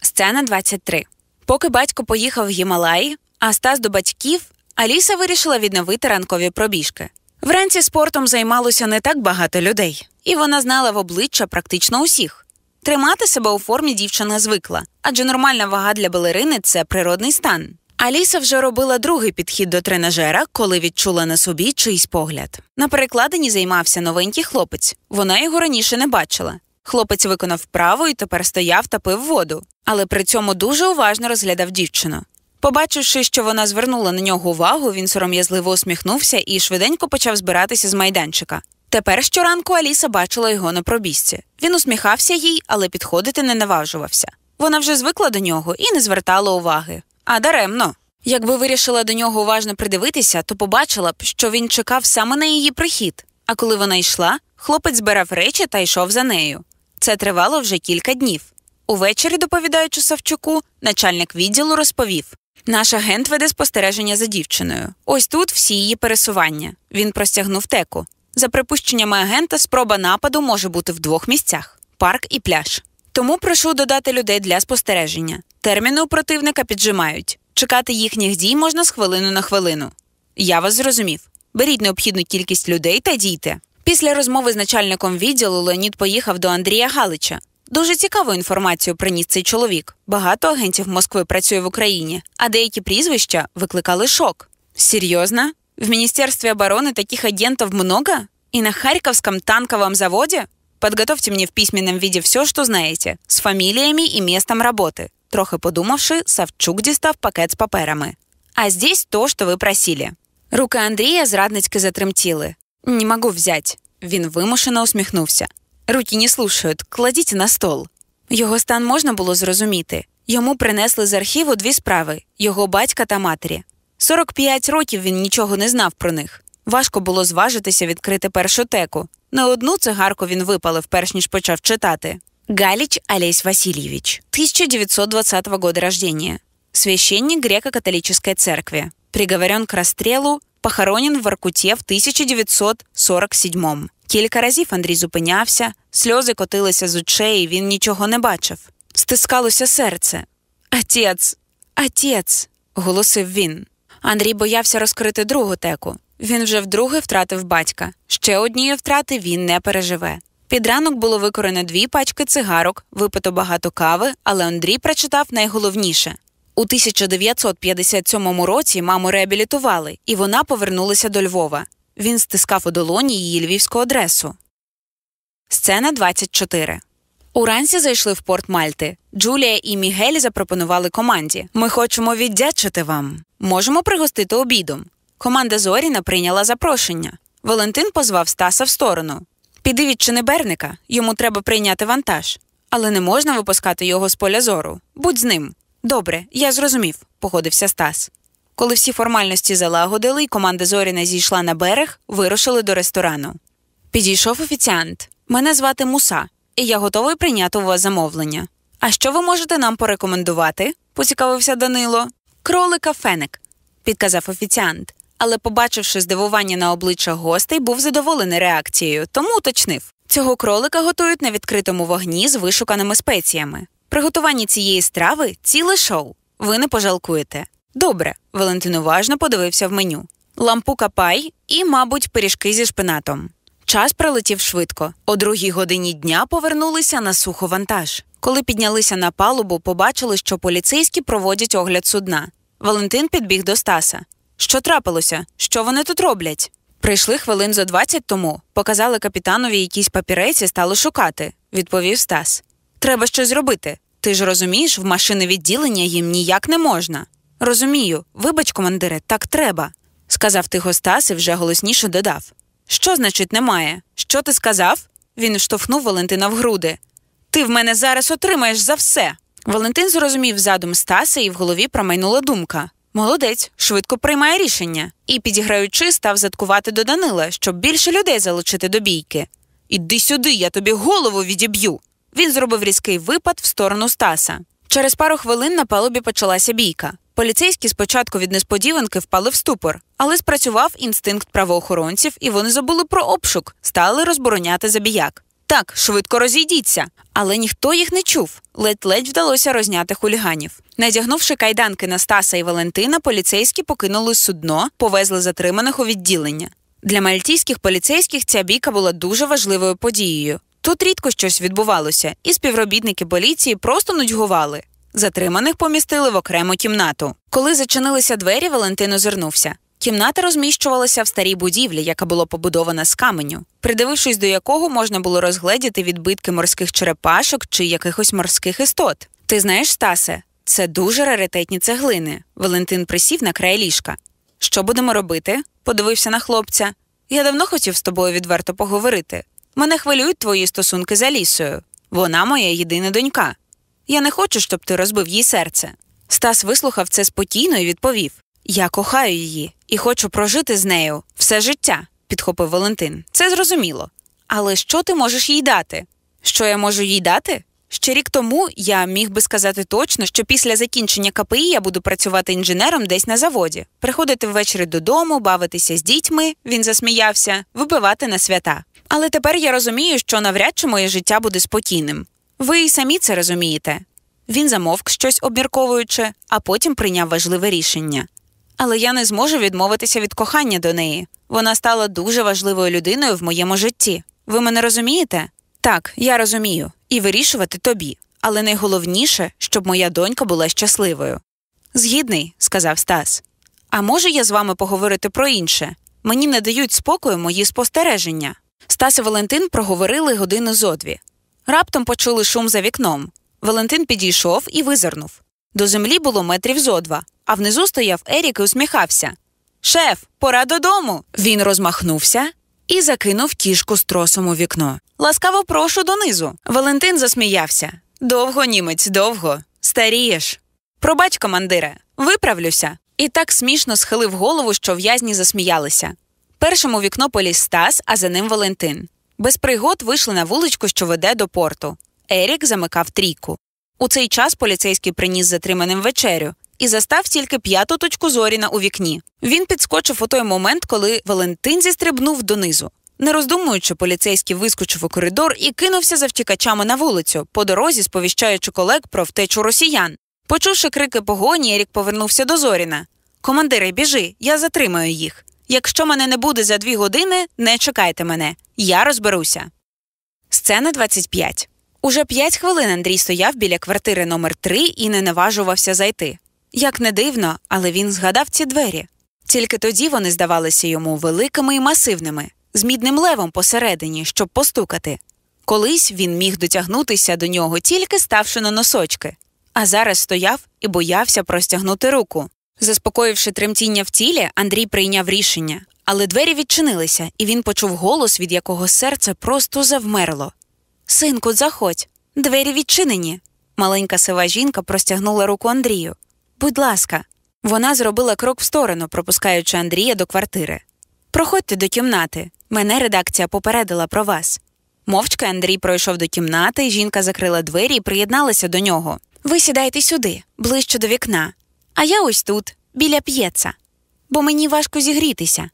Сцена 23. Поки батько поїхав в Гімалаї, а Стас до батьків, Аліса вирішила відновити ранкові пробіжки. Вранці спортом займалося не так багато людей, і вона знала в обличчя практично усіх. Тримати себе у формі дівчина звикла, адже нормальна вага для балерини це природний стан. Аліса вже робила другий підхід до тренажера, коли відчула на собі чийсь погляд. На перекладині займався новенький хлопець. Вона його раніше не бачила. Хлопець виконав вправу і тепер стояв та пив воду, але при цьому дуже уважно розглядав дівчину. Побачивши, що вона звернула на нього увагу, він сором'язливо усміхнувся і швиденько почав збиратися з майданчика. Тепер щоранку Аліса бачила його на пробіжці. Він усміхався їй, але підходити не наважувався. Вона вже звикла до нього і не звертала уваги. А даремно. Якби вирішила до нього уважно придивитися, то побачила б, що він чекав саме на її прихід. А коли вона йшла, хлопець збирав речі та йшов за нею. Це тривало вже кілька днів. Увечері, доповідаючи Савчуку, начальник відділу розповів: наш агент веде спостереження за дівчиною. Ось тут всі її пересування. Він простягнув теку. За припущеннями агента, спроба нападу може бути в двох місцях парк і пляж. Тому прошу додати людей для спостереження. Терміни у противника піджимають. Чекати їхніх дій можна з хвилину на хвилину. Я вас зрозумів. Беріть необхідну кількість людей та дійте. Після розмови з начальником відділу Леонід поїхав до Андрія Галича. Дуже цікаву інформацію приніс цей чоловік. Багато агентів Москви працює в Україні, а деякі прізвища викликали шок. Серйозно? В Міністерстві оборони таких агентов много? И на Харьковском танковом заводе? Подготовьте мне в письменном виде все, что знаете, с фамилиями и местом работы. Трохи подумавши, Савчук дістав пакет з паперами. А здесь то, що ви просили. Руки Андрія зрадницьки затремтіли. Не могу взять. Він вимушено усміхнувся. Руки не слушають, кладіть на стол. Його стан можна було зрозуміти. Йому принесли з архіву дві справи його батька та матері. 45 років він нічого не знав про них. Важко було зважитися відкрити першу теку. Не одну цигарку він випалив, перш ніж почав читати. Галич Олесь Васильевич, 1920 года рождения. Священник греко-католической церкви. Приговорен к расстрелу, похоронен в Воркуте в 1947 Кілька разів Андрій зупинявся, сльози котилися з очей, він нічого не бачив. Стискалося серце. Отець, отець, голосив він. Андрій боявся розкрити другу теку. Він вже вдруге втратив батька. Ще однієї втрати він не переживе. Під ранок було викорено дві пачки цигарок, випито багато кави, але Андрій прочитав найголовніше. У 1957 році маму реабілітували, і вона повернулася до Львова. Він стискав у долоні її львівську адресу. Сцена 24 Уранці зайшли в порт Мальти. Джулія і Мігель запропонували команді. Ми хочемо віддячити вам. Можемо пригостити обідом. Команда Зоріна прийняла запрошення. Валентин позвав Стаса в сторону. Піди відчини Берника, йому треба прийняти вантаж. Але не можна випускати його з поля зору. Будь з ним. Добре, я зрозумів, погодився Стас. Коли всі формальності залагодили і команда Зоріна зійшла на берег, вирушили до ресторану. Підійшов офіціант. Мене звати Муса, і я готовий прийняти у вас замовлення. А що ви можете нам порекомендувати? поцікавився Данило. Кролика феник, підказав офіціант. Але, побачивши здивування на обличчя гостей, був задоволений реакцією, тому уточнив. Цього кролика готують на відкритому вогні з вишуканими спеціями. Приготування цієї страви ціле шоу. Ви не пожалкуєте. Добре, Валентин уважно подивився в меню. Лампука пай і, мабуть, пиріжки зі шпинатом. Час пролетів швидко. О другій годині дня повернулися на суховантаж. Коли піднялися на палубу, побачили, що поліцейські проводять огляд судна. Валентин підбіг до Стаса. Що трапилося? Що вони тут роблять? Прийшли хвилин за 20 тому, показали капітанові якісь папірець і стали шукати, відповів Стас. Треба щось зробити. Ти ж розумієш, в машини відділення їм ніяк не можна. Розумію, вибач, командире, так треба, сказав тихо Стас і вже голосніше додав. Що значить немає? Що ти сказав? Він штовхнув Валентина в груди. Ти в мене зараз отримаєш за все. Валентин зрозумів задум Стаса, і в голові промайнула думка Молодець, швидко приймає рішення і, підіграючи, став заткувати до Данила, щоб більше людей залучити до бійки. Іди сюди, я тобі голову відіб'ю. Він зробив різкий випад в сторону Стаса. Через пару хвилин на палубі почалася бійка. Поліцейські спочатку від несподіванки впали в ступор, але спрацював інстинкт правоохоронців, і вони забули про обшук, стали розбороняти забіяк. Так, швидко розійдіться, але ніхто їх не чув. Ледь-ледь вдалося розняти хуліганів. Надягнувши кайданки на Стаса і Валентина, поліцейські покинули судно, повезли затриманих у відділення. Для мальтійських поліцейських ця бійка була дуже важливою подією. Тут рідко щось відбувалося, і співробітники поліції просто нудьгували. Затриманих помістили в окрему кімнату. Коли зачинилися двері, Валентин озирнувся. Кімната розміщувалася в старій будівлі, яка була побудована з каменю, придивившись до якого можна було розгледіти відбитки морських черепашок чи якихось морських істот. Ти знаєш, Стасе, це дуже раритетні цеглини. Валентин присів на край ліжка. Що будемо робити? подивився на хлопця. Я давно хотів з тобою відверто поговорити. Мене хвилюють твої стосунки з Алісою. Вона моя єдина донька. Я не хочу, щоб ти розбив їй серце. Стас вислухав це спокійно і відповів: Я кохаю її і хочу прожити з нею все життя, підхопив Валентин. Це зрозуміло. Але що ти можеш їй дати? Що я можу їй дати? Ще рік тому я міг би сказати точно, що після закінчення КПІ я буду працювати інженером десь на заводі, приходити ввечері додому, бавитися з дітьми, він засміявся, випивати на свята. Але тепер я розумію, що навряд чи моє життя буде спокійним. Ви й самі це розумієте. Він замовк щось обмірковуючи, а потім прийняв важливе рішення. Але я не зможу відмовитися від кохання до неї. Вона стала дуже важливою людиною в моєму житті. Ви мене розумієте? Так, я розумію, і вирішувати тобі. Але найголовніше, щоб моя донька була щасливою. Згідний, сказав Стас. А можу я з вами поговорити про інше? Мені не дають спокою мої спостереження. Стас і Валентин проговорили годину зо дві. Раптом почули шум за вікном. Валентин підійшов і визирнув. До землі було метрів зо два, а внизу стояв Ерік і усміхався. Шеф, пора додому. Він розмахнувся і закинув кішку з тросом у вікно. Ласкаво прошу донизу. Валентин засміявся. Довго, німець, довго. Старієш. Пробач, командире, виправлюся. І так смішно схилив голову, що в'язні засміялися. Першим у вікно поліз Стас, а за ним Валентин. Без пригод вийшли на вуличку, що веде до порту. Ерік замикав трійку. У цей час поліцейський приніс затриманим вечерю і застав тільки п'яту точку зоріна у вікні. Він підскочив у той момент, коли Валентин зістрибнув донизу. Не роздумуючи, поліцейський вискочив у коридор і кинувся за втікачами на вулицю, по дорозі сповіщаючи колег про втечу росіян. Почувши крики погоні, Ерік повернувся до Зоріна. Командире, біжи, я затримаю їх. Якщо мене не буде за дві години, не чекайте мене. Я розберуся. Сцена 25. Уже п'ять хвилин Андрій стояв біля квартири номер 3 і не наважувався зайти. Як не дивно, але він згадав ці двері. Тільки тоді вони здавалися йому великими і масивними, з мідним левом посередині, щоб постукати. Колись він міг дотягнутися до нього, тільки ставши на носочки, а зараз стояв і боявся простягнути руку. Заспокоївши тремтіння в тілі, Андрій прийняв рішення, але двері відчинилися, і він почув голос, від якого серце просто завмерло. Синку, заходь, двері відчинені. Маленька сива жінка простягнула руку Андрію. Будь ласка, вона зробила крок в сторону, пропускаючи Андрія до квартири. Проходьте до кімнати. Мене редакція попередила про вас. Мовчки Андрій пройшов до кімнати, жінка закрила двері і приєдналася до нього. Ви сідайте сюди, ближче до вікна. А я ось тут, біля п'єца, бо мені важко зігрітися.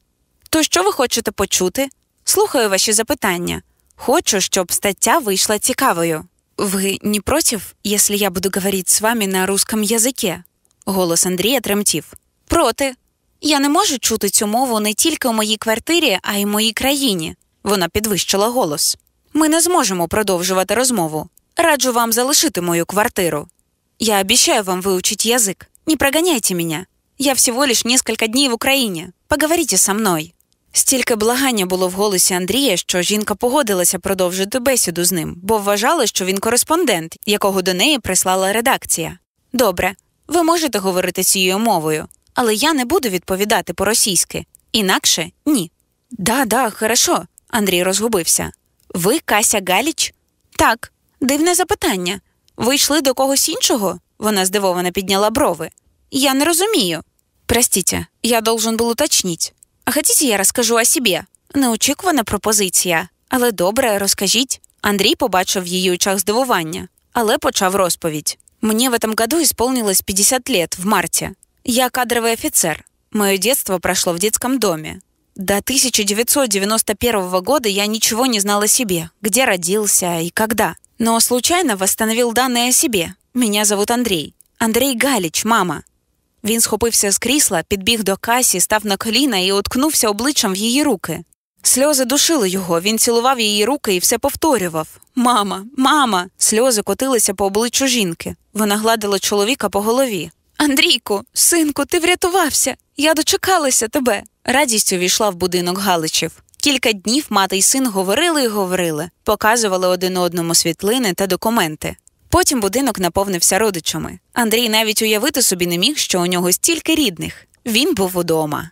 То що ви хочете почути? Слухаю ваші запитання. Хочу, щоб стаття вийшла цікавою. Ви не против, якщо я буду говорити з вами на русском язике? Голос Андрія тремтів. Проти. Я не можу чути цю мову не тільки у моїй квартирі, а й в моїй країні. Вона підвищила голос. Ми не зможемо продовжувати розмову. Раджу вам залишити мою квартиру. Я обещаю вам выучить язык. Не прогоняйте меня. Я всего лишь несколько дней в Україні. Поговорите со мною. Стільки благання було в голосі Андрія, що жінка погодилася продовжити бесіду з ним, бо вважала, що він кореспондент, якого до неї прислала редакція. Добре, ви можете говорити цією мовою, але я не буду відповідати по-російськи. Інакше ні. Да, да, хорошо, Андрій розгубився. Ви Кася Галіч? Так, дивне запитання. Ви йшли до когось іншого? Вона здивовано підняла брови. Я не розумію. Простите, я должен был уточнить. А хотите, я розкажу о себе? Неочікувана пропозиція. Але добре, розкажіть. Андрій побачив в її очах здивування, але почав розповідь. Мне в этом году исполнилось 50 лет в марте. Я кадровый офицер. Мое детство прошло в детском доме. До 1991 года я ничего не знал о себе, где родился и когда. Но случайно восстановил данные о себе. Меня зовут Андрей. Андрей Галіч, мама. Він схопився з крісла, підбіг до касі, став на коліна і уткнувся обличчям в її руки. Сльози душили його, він цілував її руки і все повторював Мама, мама. Сльози котилися по обличчю жінки. Вона гладила чоловіка по голові. Андрійку, синку, ти врятувався. Я дочекалася тебе. Радістю війшла в будинок Галичів. Кілька днів мати й син говорили і говорили, показували один одному світлини та документи. Потім будинок наповнився родичами. Андрій навіть уявити собі не міг, що у нього стільки рідних. Він був удома.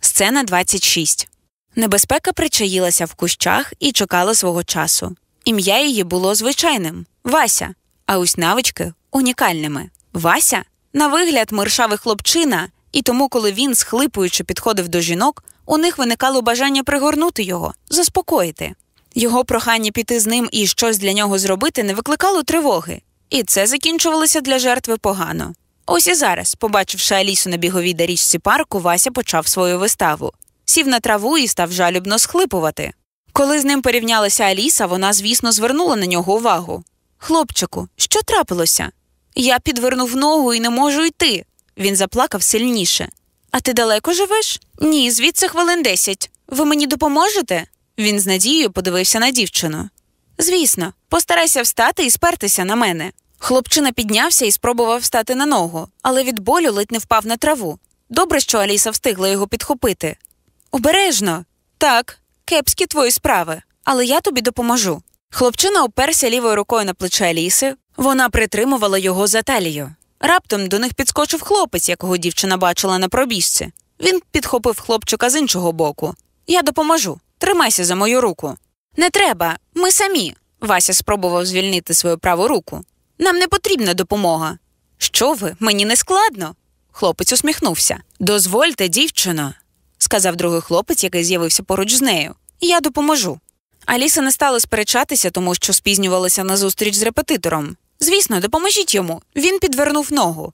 Сцена 26. Небезпека причаїлася в кущах і чекала свого часу. Ім'я її було звичайним Вася, а ось навички унікальними. Вася на вигляд миршавий хлопчина, і тому, коли він, схлипуючи, підходив до жінок, у них виникало бажання пригорнути його, заспокоїти. Його прохання піти з ним і щось для нього зробити не викликало тривоги, і це закінчувалося для жертви погано. Ось і зараз, побачивши Алісу на біговій доріжці парку, Вася почав свою виставу. Сів на траву і став жалюбно схлипувати. Коли з ним порівнялася Аліса, вона, звісно, звернула на нього увагу. Хлопчику, що трапилося? Я підвернув ногу і не можу йти. Він заплакав сильніше. А ти далеко живеш? Ні, звідси хвилин десять. Ви мені допоможете? Він з надією подивився на дівчину. Звісно, постарайся встати і спертися на мене. Хлопчина піднявся і спробував встати на ногу, але від болю ледь не впав на траву. Добре, що Аліса встигла його підхопити. Обережно. Так, кепські твої справи, але я тобі допоможу. Хлопчина оперся лівою рукою на плече Аліси, вона притримувала його за талію. Раптом до них підскочив хлопець, якого дівчина бачила на пробіжці. Він підхопив хлопчика з іншого боку. Я допоможу. Тримайся за мою руку. Не треба, ми самі. Вася спробував звільнити свою праву руку. Нам не потрібна допомога. Що ви, мені не складно. Хлопець усміхнувся. Дозвольте, дівчино, сказав другий хлопець, який з'явився поруч з нею. Я допоможу. Аліса не стала сперечатися, тому що спізнювалася на зустріч з репетитором. Звісно, допоможіть йому. Він підвернув ногу.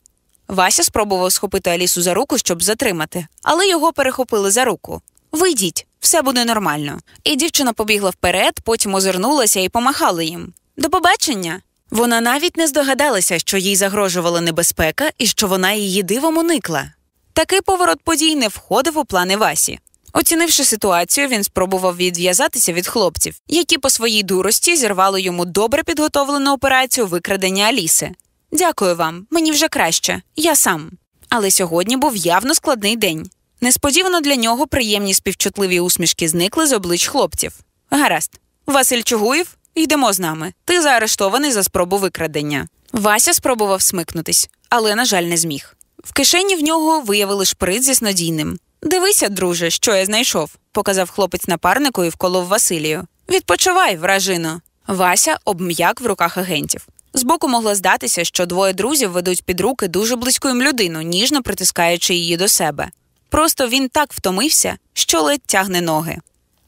Вася спробував схопити Алісу за руку, щоб затримати, але його перехопили за руку. Вийдіть, все буде нормально. І дівчина побігла вперед, потім озирнулася і помахала їм. До побачення. Вона навіть не здогадалася, що їй загрожувала небезпека і що вона її дивом уникла. Такий поворот подій не входив у плани Васі. Оцінивши ситуацію, він спробував відв'язатися від хлопців, які по своїй дурості зірвали йому добре підготовлену операцію викрадення Аліси. Дякую вам, мені вже краще, я сам. Але сьогодні був явно складний день. Несподівано для нього приємні співчутливі усмішки зникли з облич хлопців. Гаразд, Василь Чугуєв, йдемо з нами. Ти заарештований за спробу викрадення. Вася спробував смикнутись, але, на жаль, не зміг. В кишені в нього виявили шприц зі снодійним. Дивися, друже, що я знайшов, показав хлопець напарнику і вколов Василію. Відпочивай, вражино. Вася обм'як в руках агентів. Збоку могло здатися, що двоє друзів ведуть під руки дуже близьку їм людину, ніжно притискаючи її до себе. Просто він так втомився, що ледь тягне ноги.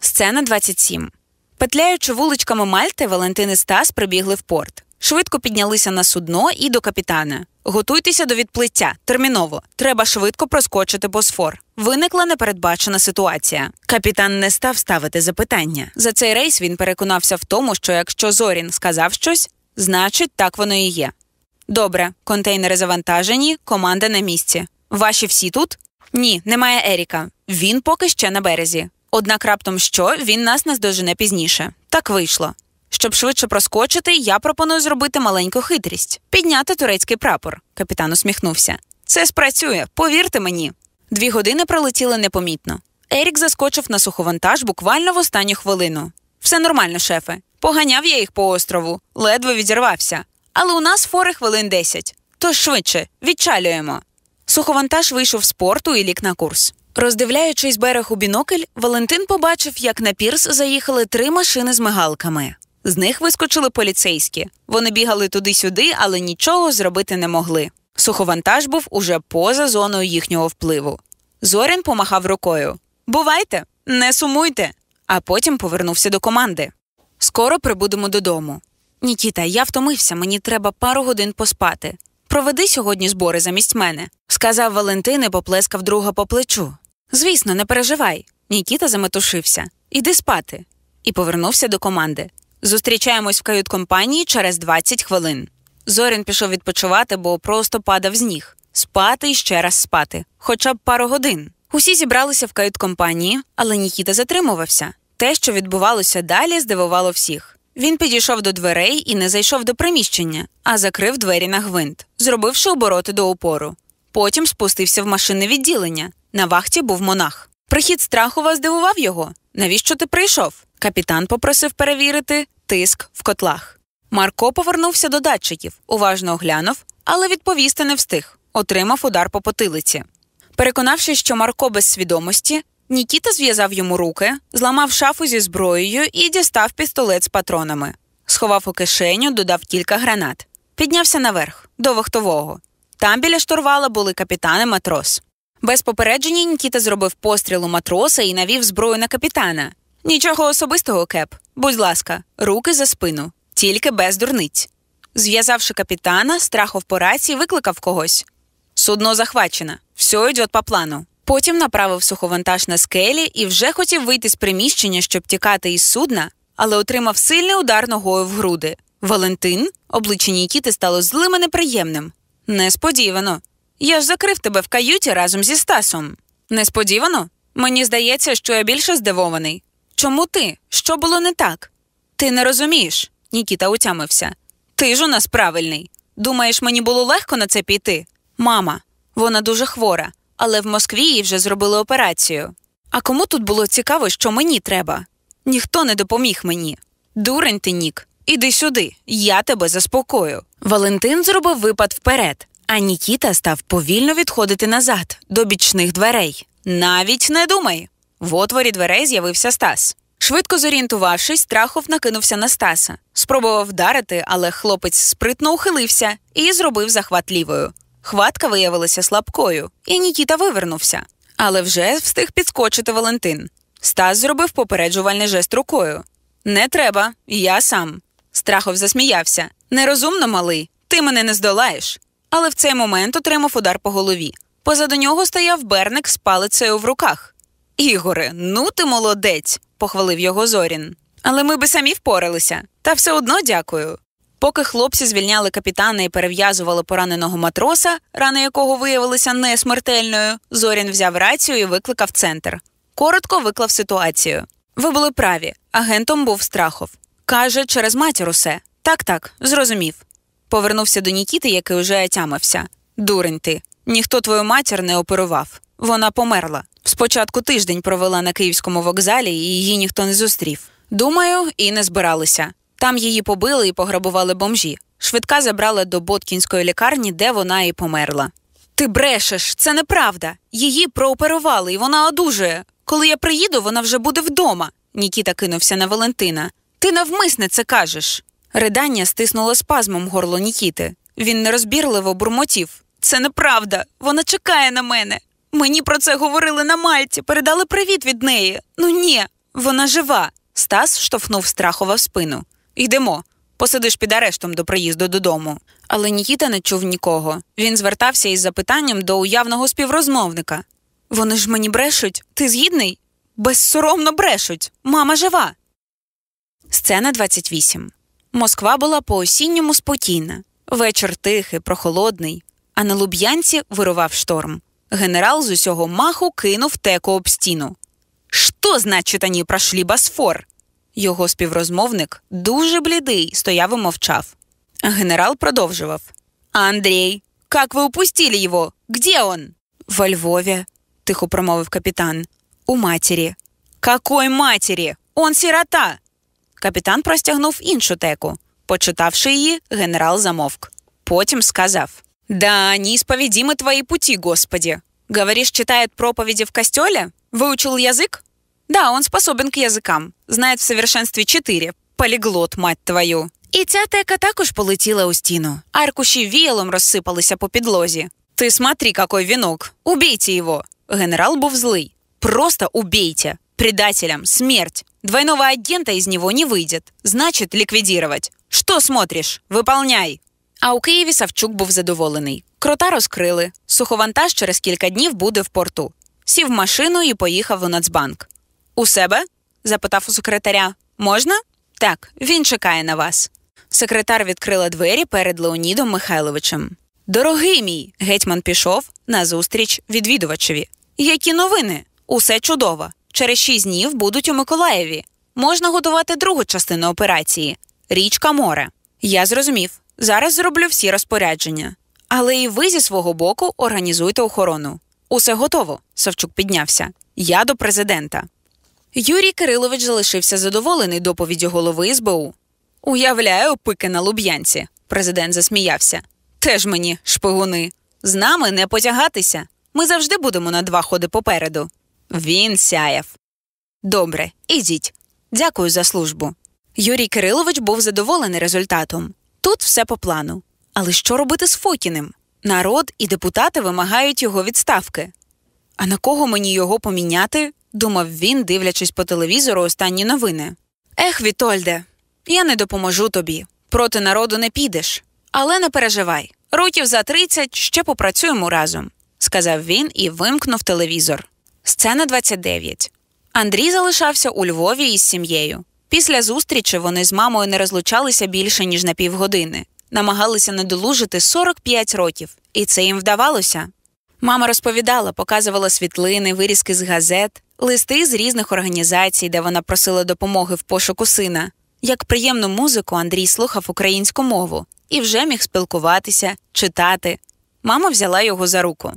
Сцена 27. Петляючи вуличками Мальти, Валентин і Стас прибігли в порт. Швидко піднялися на судно і до капітана. Готуйтеся до відплиття терміново. Треба швидко проскочити босфор. Виникла непередбачена ситуація. Капітан не став ставити запитання. За цей рейс він переконався в тому, що якщо Зорін сказав щось, значить так воно і є. Добре, контейнери завантажені, команда на місці. Ваші всі тут? Ні, немає Еріка. Він поки ще на березі. Однак раптом що він нас наздожене пізніше. Так вийшло. Щоб швидше проскочити, я пропоную зробити маленьку хитрість підняти турецький прапор. Капітан усміхнувся. Це спрацює, повірте мені. Дві години пролетіли непомітно. Ерік заскочив на суховантаж буквально в останню хвилину. Все нормально, шефе. Поганяв я їх по острову, ледве відірвався. Але у нас фори хвилин десять. Тож швидше відчалюємо. Суховантаж вийшов з порту і лік на курс. Роздивляючись берег у бінокль, Валентин побачив, як на пірс заїхали три машини з мигалками. З них вискочили поліцейські. Вони бігали туди-сюди, але нічого зробити не могли. Суховантаж був уже поза зоною їхнього впливу. Зорін помахав рукою. Бувайте, не сумуйте, а потім повернувся до команди. Скоро прибудемо додому. Нікіта, я втомився, мені треба пару годин поспати. Проведи сьогодні збори замість мене, сказав Валентин і поплескав друга по плечу. Звісно, не переживай. Нікіта заметушився. Іди спати. І повернувся до команди. Зустрічаємось в кают-компанії через 20 хвилин. Зорін пішов відпочивати, бо просто падав з ніг. Спати і ще раз спати, хоча б пару годин. Усі зібралися в кают-компанії, але Нікіта затримувався. Те, що відбувалося далі, здивувало всіх. Він підійшов до дверей і не зайшов до приміщення, а закрив двері на гвинт, зробивши обороти до опору. Потім спустився в машинне відділення. На вахті був монах. Прихід Страхова здивував його. Навіщо ти прийшов? Капітан попросив перевірити тиск в котлах. Марко повернувся до датчиків, уважно оглянув, але відповісти не встиг. Отримав удар по потилиці. Переконавшись, що Марко без свідомості, Нікіта зв'язав йому руки, зламав шафу зі зброєю і дістав пістолет з патронами. Сховав у кишеню, додав кілька гранат. Піднявся наверх, до вахтового. Там біля штурвала були капітан і матрос. Без попередження Нікіта зробив постріл у матроса і навів зброю на капітана. Нічого особистого, кеп. Будь ласка, руки за спину, тільки без дурниць. Зв'язавши капітана, страхов по рації викликав когось. Судно захвачено, все йде по плану. Потім направив суховантаж на скелі і вже хотів вийти з приміщення, щоб тікати із судна, але отримав сильний удар ногою в груди. Валентин, обличчя Нікіти стало злим і неприємним. Несподівано. Я ж закрив тебе в каюті разом зі Стасом. Несподівано? Мені здається, що я більше здивований. Чому ти? Що було не так? Ти не розумієш, Нікіта утямився. Ти ж у нас правильний. Думаєш, мені було легко на це піти? Мама, вона дуже хвора, але в Москві їй вже зробили операцію. А кому тут було цікаво, що мені треба? Ніхто не допоміг мені. Дурень ти, Нік, іди сюди, я тебе заспокою. Валентин зробив випад вперед, а Нікіта став повільно відходити назад, до бічних дверей. Навіть не думай. В отворі дверей з'явився Стас. Швидко зорієнтувавшись, Страхов накинувся на Стаса. Спробував вдарити, але хлопець спритно ухилився і зробив захват лівою. Хватка виявилася слабкою, і Нікіта вивернувся. Але вже встиг підскочити Валентин. Стас зробив попереджувальний жест рукою. Не треба, я сам. Страхов засміявся. Нерозумно, малий, ти мене не здолаєш. Але в цей момент отримав удар по голові. Позаду нього стояв Берник з палицею в руках. Ігоре, ну ти молодець, похвалив його Зорін. Але ми би самі впоралися, та все одно дякую. Поки хлопці звільняли капітана і перев'язували пораненого матроса, рани якого виявилися несмертельною, Зорін взяв рацію і викликав центр. Коротко виклав ситуацію. Ви були праві, агентом був страхов. Каже, через матір усе. Так, так, зрозумів. Повернувся до Нікіти, який уже отямився. Дурень ти, ніхто твою матір не оперував. Вона померла. Спочатку тиждень провела на київському вокзалі, і її ніхто не зустрів. Думаю, і не збиралися. Там її побили і пограбували бомжі. Швидка забрала до Боткінської лікарні, де вона і померла. Ти брешеш, це неправда. Її прооперували, і вона одужує. Коли я приїду, вона вже буде вдома. Нікіта кинувся на Валентина. Ти навмисне це кажеш. Ридання стиснуло спазмом горло Нікіти. Він нерозбірливо бурмотів. Це неправда. Вона чекає на мене. Мені про це говорили на Мальті, передали привіт від неї. Ну ні, вона жива. Стас штовхнув страхова в спину. Йдемо. Посидиш під арештом до приїзду додому. Але Нікіта не чув нікого. Він звертався із запитанням до уявного співрозмовника. Вони ж мені брешуть. Ти згідний? Безсоромно брешуть. Мама жива. Сцена 28. Москва була по осінньому спокійна. Вечір тихий, прохолодний, а на Луб'янці вирував шторм. Генерал з усього маху кинув теку об стіну. Що значить, ані прошли Босфор? Його співрозмовник, дуже блідий, стояв і мовчав. Генерал продовжував. Андрій, як ви упустили його? Где он? Во Львові, тихо промовив капітан. У матері. Какой матері? Он сирота. Капітан простягнув іншу теку. Почитавши її, генерал замовк. Потім сказав: Да, неисповедимы твои пути, Господи. Говоришь, читает проповеди в костеле? Выучил язык? Да, он способен к языкам. Знает в совершенстве четыре. Полиглот, мать твою. І ця тека також полетіла у стіну. Аркуші віялом розсипалися по підлозі. Ти смотри, какой вінок. Убейте його. Генерал був злий. Просто убейте. Предателям смерть. Двойного агента из него не выйдет. Значит, ликвидировать. Що смотриш? Виполняй. А у Києві Савчук був задоволений. Крота розкрили. Суховантаж через кілька днів буде в порту. Сів в машину і поїхав у Нацбанк. У себе? запитав у секретаря. Можна? Так, він чекає на вас. Секретар відкрила двері перед Леонідом Михайловичем. Дорогий мій, гетьман пішов на зустріч відвідувачеві. Які новини? Усе чудово. Через шість днів будуть у Миколаєві. Можна готувати другу частину операції річка море. Я зрозумів. Зараз зроблю всі розпорядження. Але і ви зі свого боку організуйте охорону. Усе готово. Савчук піднявся. Я до президента. Юрій Кирилович залишився задоволений доповіддю голови СБУ. Уявляю, пики на луб'янці. Президент засміявся. Теж мені, шпигуни. З нами не потягатися. Ми завжди будемо на два ходи попереду. Він сяяв. Добре, ідіть. Дякую за службу. Юрій Кирилович був задоволений результатом. Тут все по плану. Але що робити з Фокіним? Народ і депутати вимагають його відставки. А на кого мені його поміняти? Думав він, дивлячись по телевізору останні новини. Ех, Вітольде, я не допоможу тобі. Проти народу не підеш. Але не переживай. Років за 30 ще попрацюємо разом, сказав він і вимкнув телевізор. Сцена 29. Андрій залишався у Львові із сім'єю. Після зустрічі вони з мамою не розлучалися більше, ніж на півгодини, намагалися недолужити 45 років, і це їм вдавалося. Мама розповідала, показувала світлини, вирізки з газет, листи з різних організацій, де вона просила допомоги в пошуку сина. Як приємну музику Андрій слухав українську мову і вже міг спілкуватися, читати. Мама взяла його за руку.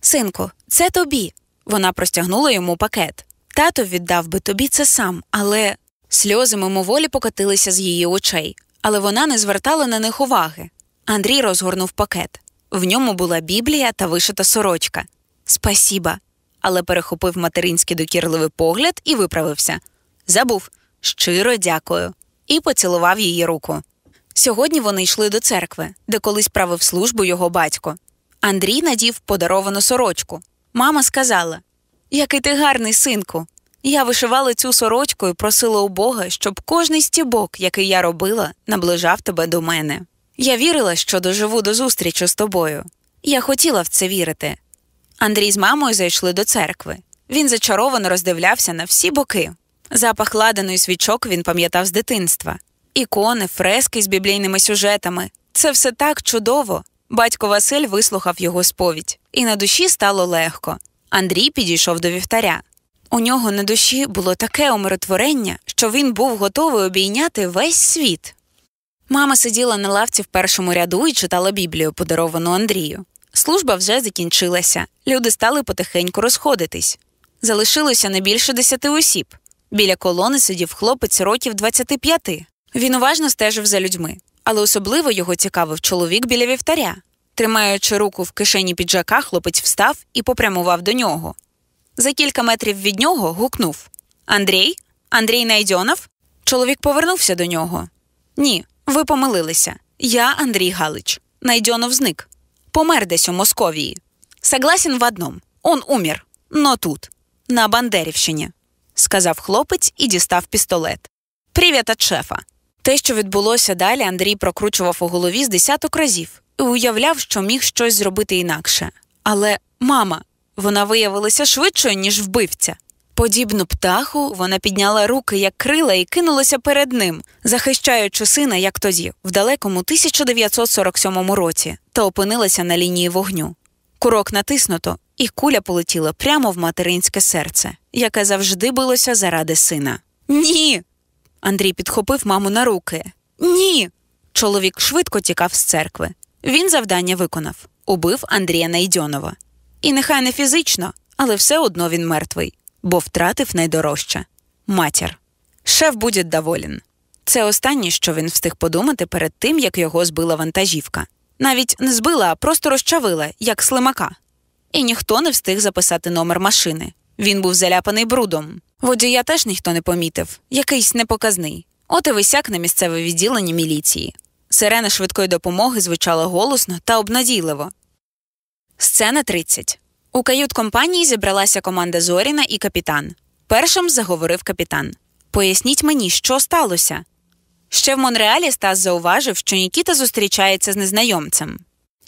Синку, це тобі. Вона простягнула йому пакет. Тато віддав би тобі це сам, але сльози мимоволі покотилися з її очей, але вона не звертала на них уваги. Андрій розгорнув пакет. В ньому була Біблія та вишита сорочка. Спасіба. Але перехопив материнський докірливий погляд і виправився. Забув щиро дякую, і поцілував її руку. Сьогодні вони йшли до церкви, де колись правив службу його батько. Андрій надів подаровану сорочку. Мама сказала: Який ти гарний синку. Я вишивала цю сорочку і просила у Бога, щоб кожний стібок, який я робила, наближав тебе до мене. Я вірила, що доживу до зустрічі з тобою. Я хотіла в це вірити. Андрій з мамою зайшли до церкви. Він зачаровано роздивлявся на всі боки. Запах ладаної свічок він пам'ятав з дитинства. Ікони, фрески з біблійними сюжетами. Це все так чудово. Батько Василь вислухав його сповідь, і на душі стало легко. Андрій підійшов до вівтаря. У нього на душі було таке умиротворення, що він був готовий обійняти весь світ. Мама сиділа на лавці в першому ряду і читала Біблію, подаровану Андрію. Служба вже закінчилася, люди стали потихеньку розходитись. Залишилося не більше десяти осіб. Біля колони сидів хлопець років 25. Він уважно стежив за людьми, але особливо його цікавив чоловік біля вівтаря. Тримаючи руку в кишені піджака, хлопець встав і попрямував до нього. За кілька метрів від нього гукнув Андрій? Андрій Найдьонов? Чоловік повернувся до нього. Ні, ви помилилися. Я Андрій Галич. Найдьонов зник. Помер десь у Московії. Согласен в одном. Он умер. Но тут, на Бандерівщині, сказав хлопець і дістав пістолет. Привіт від шефа. Те, що відбулося далі, Андрій прокручував у голові з десяток разів і уявляв, що міг щось зробити інакше. Але мама, вона виявилася швидшою, ніж вбивця. Подібну птаху вона підняла руки, як крила, і кинулася перед ним, захищаючи сина, як тоді, в далекому 1947 році, та опинилася на лінії вогню. Курок натиснуто, і куля полетіла прямо в материнське серце, яке завжди билося заради сина. Ні. Андрій підхопив маму на руки. Ні. Чоловік швидко тікав з церкви. Він завдання виконав убив Андрія Найдьонова. І нехай не фізично, але все одно він мертвий, бо втратив найдорожче матір. Шеф буде доволен. Це останнє, що він встиг подумати перед тим, як його збила вантажівка. Навіть не збила, а просто розчавила, як слимака. І ніхто не встиг записати номер машини. Він був заляпаний брудом. Водія теж ніхто не помітив, якийсь непоказний. От і висяк на місцеве відділення міліції. Сирена швидкої допомоги звучала голосно та обнадійливо. Сцена 30. У кают-компанії зібралася команда Зоріна і капітан. Першим заговорив капітан. Поясніть мені, що сталося. Ще в Монреалі Стас зауважив, що Нікіта зустрічається з незнайомцем.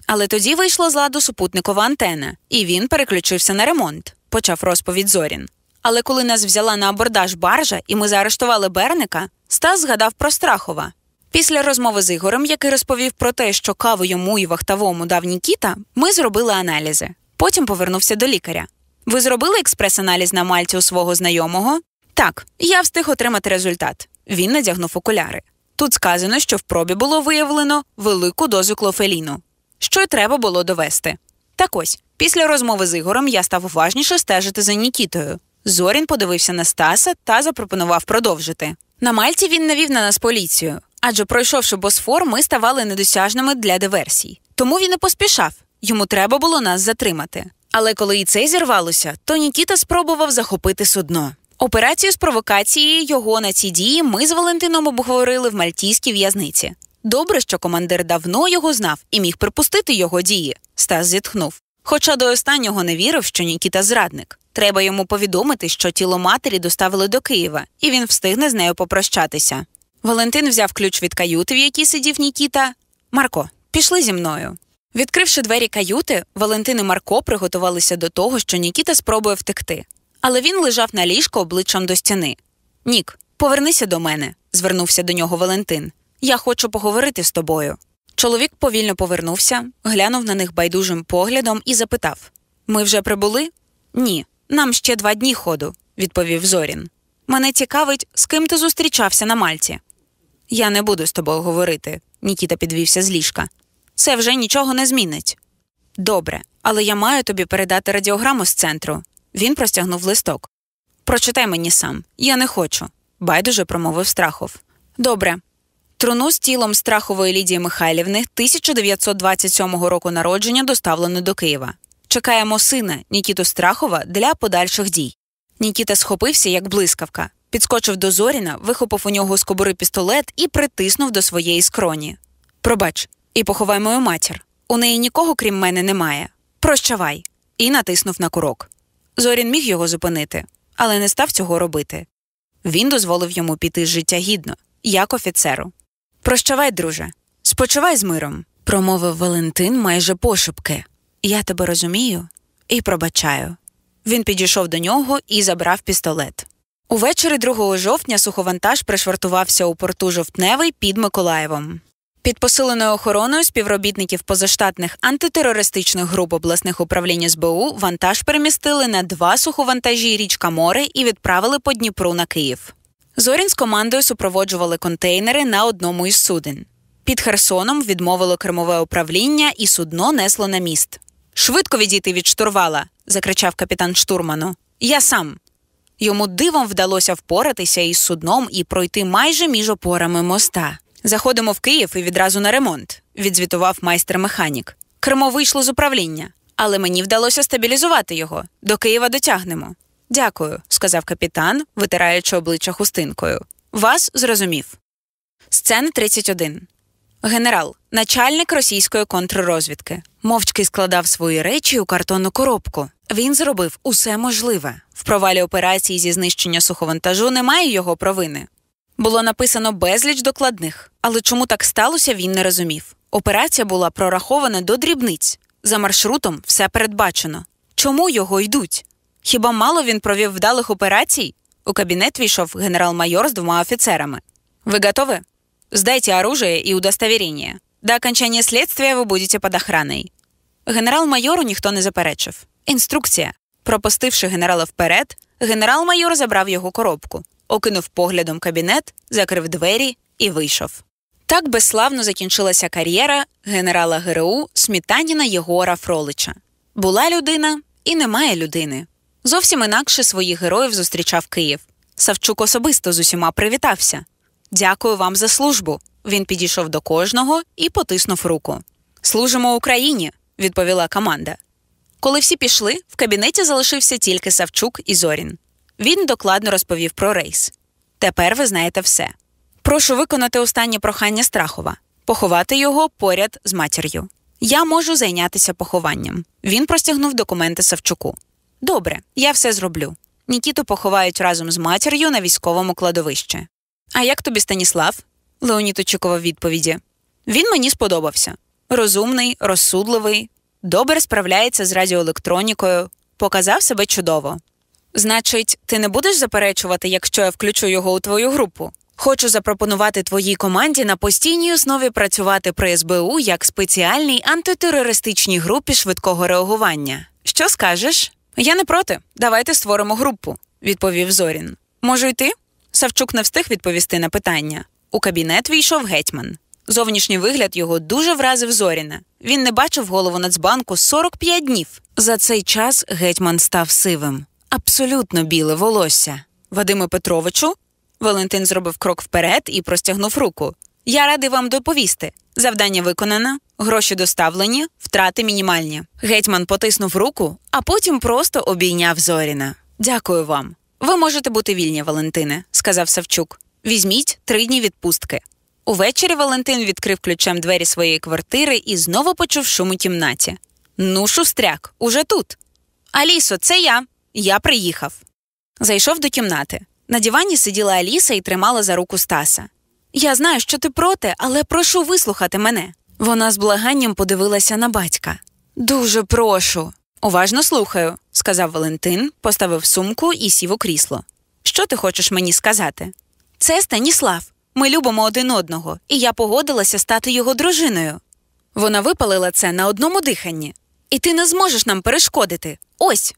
Але тоді вийшла з ладу супутникова антена, і він переключився на ремонт, почав розповідь Зорін. Але коли нас взяла на абордаж баржа і ми заарештували Берника, Стас згадав про Страхова. Після розмови з Ігорем, який розповів про те, що каву йому і вахтовому дав Нікіта, ми зробили аналізи. Потім повернувся до лікаря. Ви зробили експрес-аналіз на Мальті у свого знайомого? Так, я встиг отримати результат. Він надягнув окуляри. Тут сказано, що в пробі було виявлено велику дозу клофеліну, що й треба було довести. Так ось, після розмови з Ігорем я став уважніше стежити за Нікітою. Зорін подивився на Стаса та запропонував продовжити. На Мальті він навів на нас поліцію, адже пройшовши босфор, ми ставали недосяжними для диверсій. Тому він і поспішав. Йому треба було нас затримати. Але коли і це зірвалося, то Нікіта спробував захопити судно. Операцію з провокації його на ці дії ми з Валентином обговорили в мальтійській в'язниці. Добре, що командир давно його знав і міг припустити його дії. Стас зітхнув. Хоча до останнього не вірив, що Нікіта зрадник. Треба йому повідомити, що тіло матері доставили до Києва, і він встигне з нею попрощатися. Валентин взяв ключ від каюти, в якій сидів Нікіта. Марко, пішли зі мною. Відкривши двері каюти, Валентин і Марко приготувалися до того, що Нікіта спробує втекти. Але він лежав на ліжко обличчям до стіни. Нік, повернися до мене, звернувся до нього Валентин. Я хочу поговорити з тобою. Чоловік повільно повернувся, глянув на них байдужим поглядом і запитав: Ми вже прибули? Ні, нам ще два дні ходу, відповів Зорін. Мене цікавить, з ким ти зустрічався на Мальті. Я не буду з тобою говорити, Нікіта підвівся з ліжка. Це вже нічого не змінить. Добре, але я маю тобі передати радіограму з центру. Він простягнув листок. Прочитай мені сам, я не хочу, байдуже промовив Страхов. Добре. Труну з тілом Страхової Лідії Михайлівни 1927 року народження доставлено до Києва. Чекаємо сина Нікіту Страхова для подальших дій. Нікіта схопився, як блискавка, підскочив до Зоріна, вихопив у нього з кобури пістолет і притиснув до своєї скроні. Пробач, і поховай мою матір. У неї нікого, крім мене, немає. Прощавай. І натиснув на курок. Зорін міг його зупинити, але не став цього робити. Він дозволив йому піти з життя гідно, як офіцеру. Прощавай, друже, спочивай з миром, промовив Валентин майже пошепки. Я тебе розумію і пробачаю. Він підійшов до нього і забрав пістолет. Увечері 2 жовтня суховантаж пришвартувався у порту Жовтневий під Миколаєвом. Під посиленою охороною співробітників позаштатних антитерористичних груп обласних управлінь СБУ вантаж перемістили на два суховантажі річка Море і відправили по Дніпру на Київ. Зорін з командою супроводжували контейнери на одному із суден. Під Херсоном відмовило кермове управління, і судно несло на міст. Швидко відійти від штурвала, закричав капітан штурману. Я сам. Йому дивом вдалося впоратися із судном і пройти майже між опорами моста. Заходимо в Київ і відразу на ремонт, відзвітував майстер-механік. Кермо вийшло з управління, але мені вдалося стабілізувати його. До Києва дотягнемо. Дякую, сказав капітан, витираючи обличчя хустинкою. Вас зрозумів. Сцена 31. Генерал, начальник російської контррозвідки, мовчки складав свої речі у картонну коробку. Він зробив усе можливе. В провалі операції зі знищення суховантажу немає його провини. Було написано безліч докладних, але чому так сталося, він не розумів. Операція була прорахована до дрібниць. За маршрутом все передбачено. Чому його йдуть? Хіба мало він провів вдалих операцій? У кабінет війшов генерал-майор з двома офіцерами. Ви готові? Сдайте оружие и удостоверение. До окончания следствия ви будете під охраною. Генерал-майору ніхто не заперечив. Інструкція. Пропустивши генерала вперед, генерал-майор забрав його коробку, окинув поглядом кабінет, закрив двері і вийшов. Так безславно закінчилася кар'єра генерала ГРУ Смітаніна Єгора Фролича. Була людина і немає людини. Зовсім інакше своїх героїв зустрічав Київ. Савчук особисто з усіма привітався. Дякую вам за службу. Він підійшов до кожного і потиснув руку. Служимо Україні, відповіла команда. Коли всі пішли, в кабінеті залишився тільки Савчук і Зорін. Він докладно розповів про рейс. Тепер ви знаєте все. Прошу виконати останнє прохання Страхова поховати його поряд з матір'ю. Я можу зайнятися похованням. Він простягнув документи Савчуку. Добре, я все зроблю. Нікіту поховають разом з матір'ю на військовому кладовищі. А як тобі Станіслав? Леонід очікував відповіді. Він мені сподобався. Розумний, розсудливий, добре справляється з радіоелектронікою, показав себе чудово. Значить, ти не будеш заперечувати, якщо я включу його у твою групу? Хочу запропонувати твоїй команді на постійній основі працювати при СБУ як спеціальній антитерористичній групі швидкого реагування. Що скажеш? Я не проти. Давайте створимо групу, відповів Зорін. Можу йти? Савчук не встиг відповісти на питання. У кабінет війшов гетьман. Зовнішній вигляд його дуже вразив Зоріна. Він не бачив голову Нацбанку 45 днів. За цей час гетьман став сивим, абсолютно біле волосся. Вадиме Петровичу. Валентин зробив крок вперед і простягнув руку. Я радий вам доповісти. Завдання виконано, гроші доставлені, втрати мінімальні. Гетьман потиснув руку, а потім просто обійняв Зоріна. Дякую вам. Ви можете бути вільні, Валентине, сказав Савчук. Візьміть три дні відпустки. Увечері Валентин відкрив ключем двері своєї квартири і знову почув шум у кімнаті. Ну, шустряк, уже тут. Алісо, це я. Я приїхав. Зайшов до кімнати. На дивані сиділа Аліса і тримала за руку Стаса. Я знаю, що ти проти, але прошу вислухати мене. Вона з благанням подивилася на батька. Дуже прошу. Уважно слухаю, сказав Валентин, поставив сумку і сів у крісло. Що ти хочеш мені сказати? Це Станіслав. Ми любимо один одного, і я погодилася стати його дружиною. Вона випалила це на одному диханні. І ти не зможеш нам перешкодити. Ось.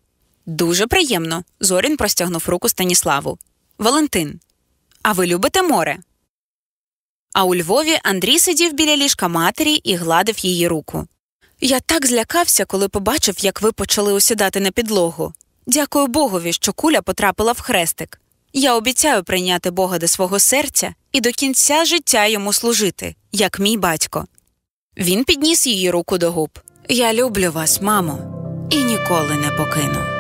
Дуже приємно. Зорін простягнув руку Станіславу. Валентин. А ви любите море? А у Львові Андрій сидів біля ліжка матері і гладив її руку. Я так злякався, коли побачив, як ви почали осідати на підлогу. Дякую Богові, що куля потрапила в хрестик. Я обіцяю прийняти Бога до свого серця і до кінця життя йому служити, як мій батько. Він підніс її руку до губ. Я люблю вас, мамо, і ніколи не покину.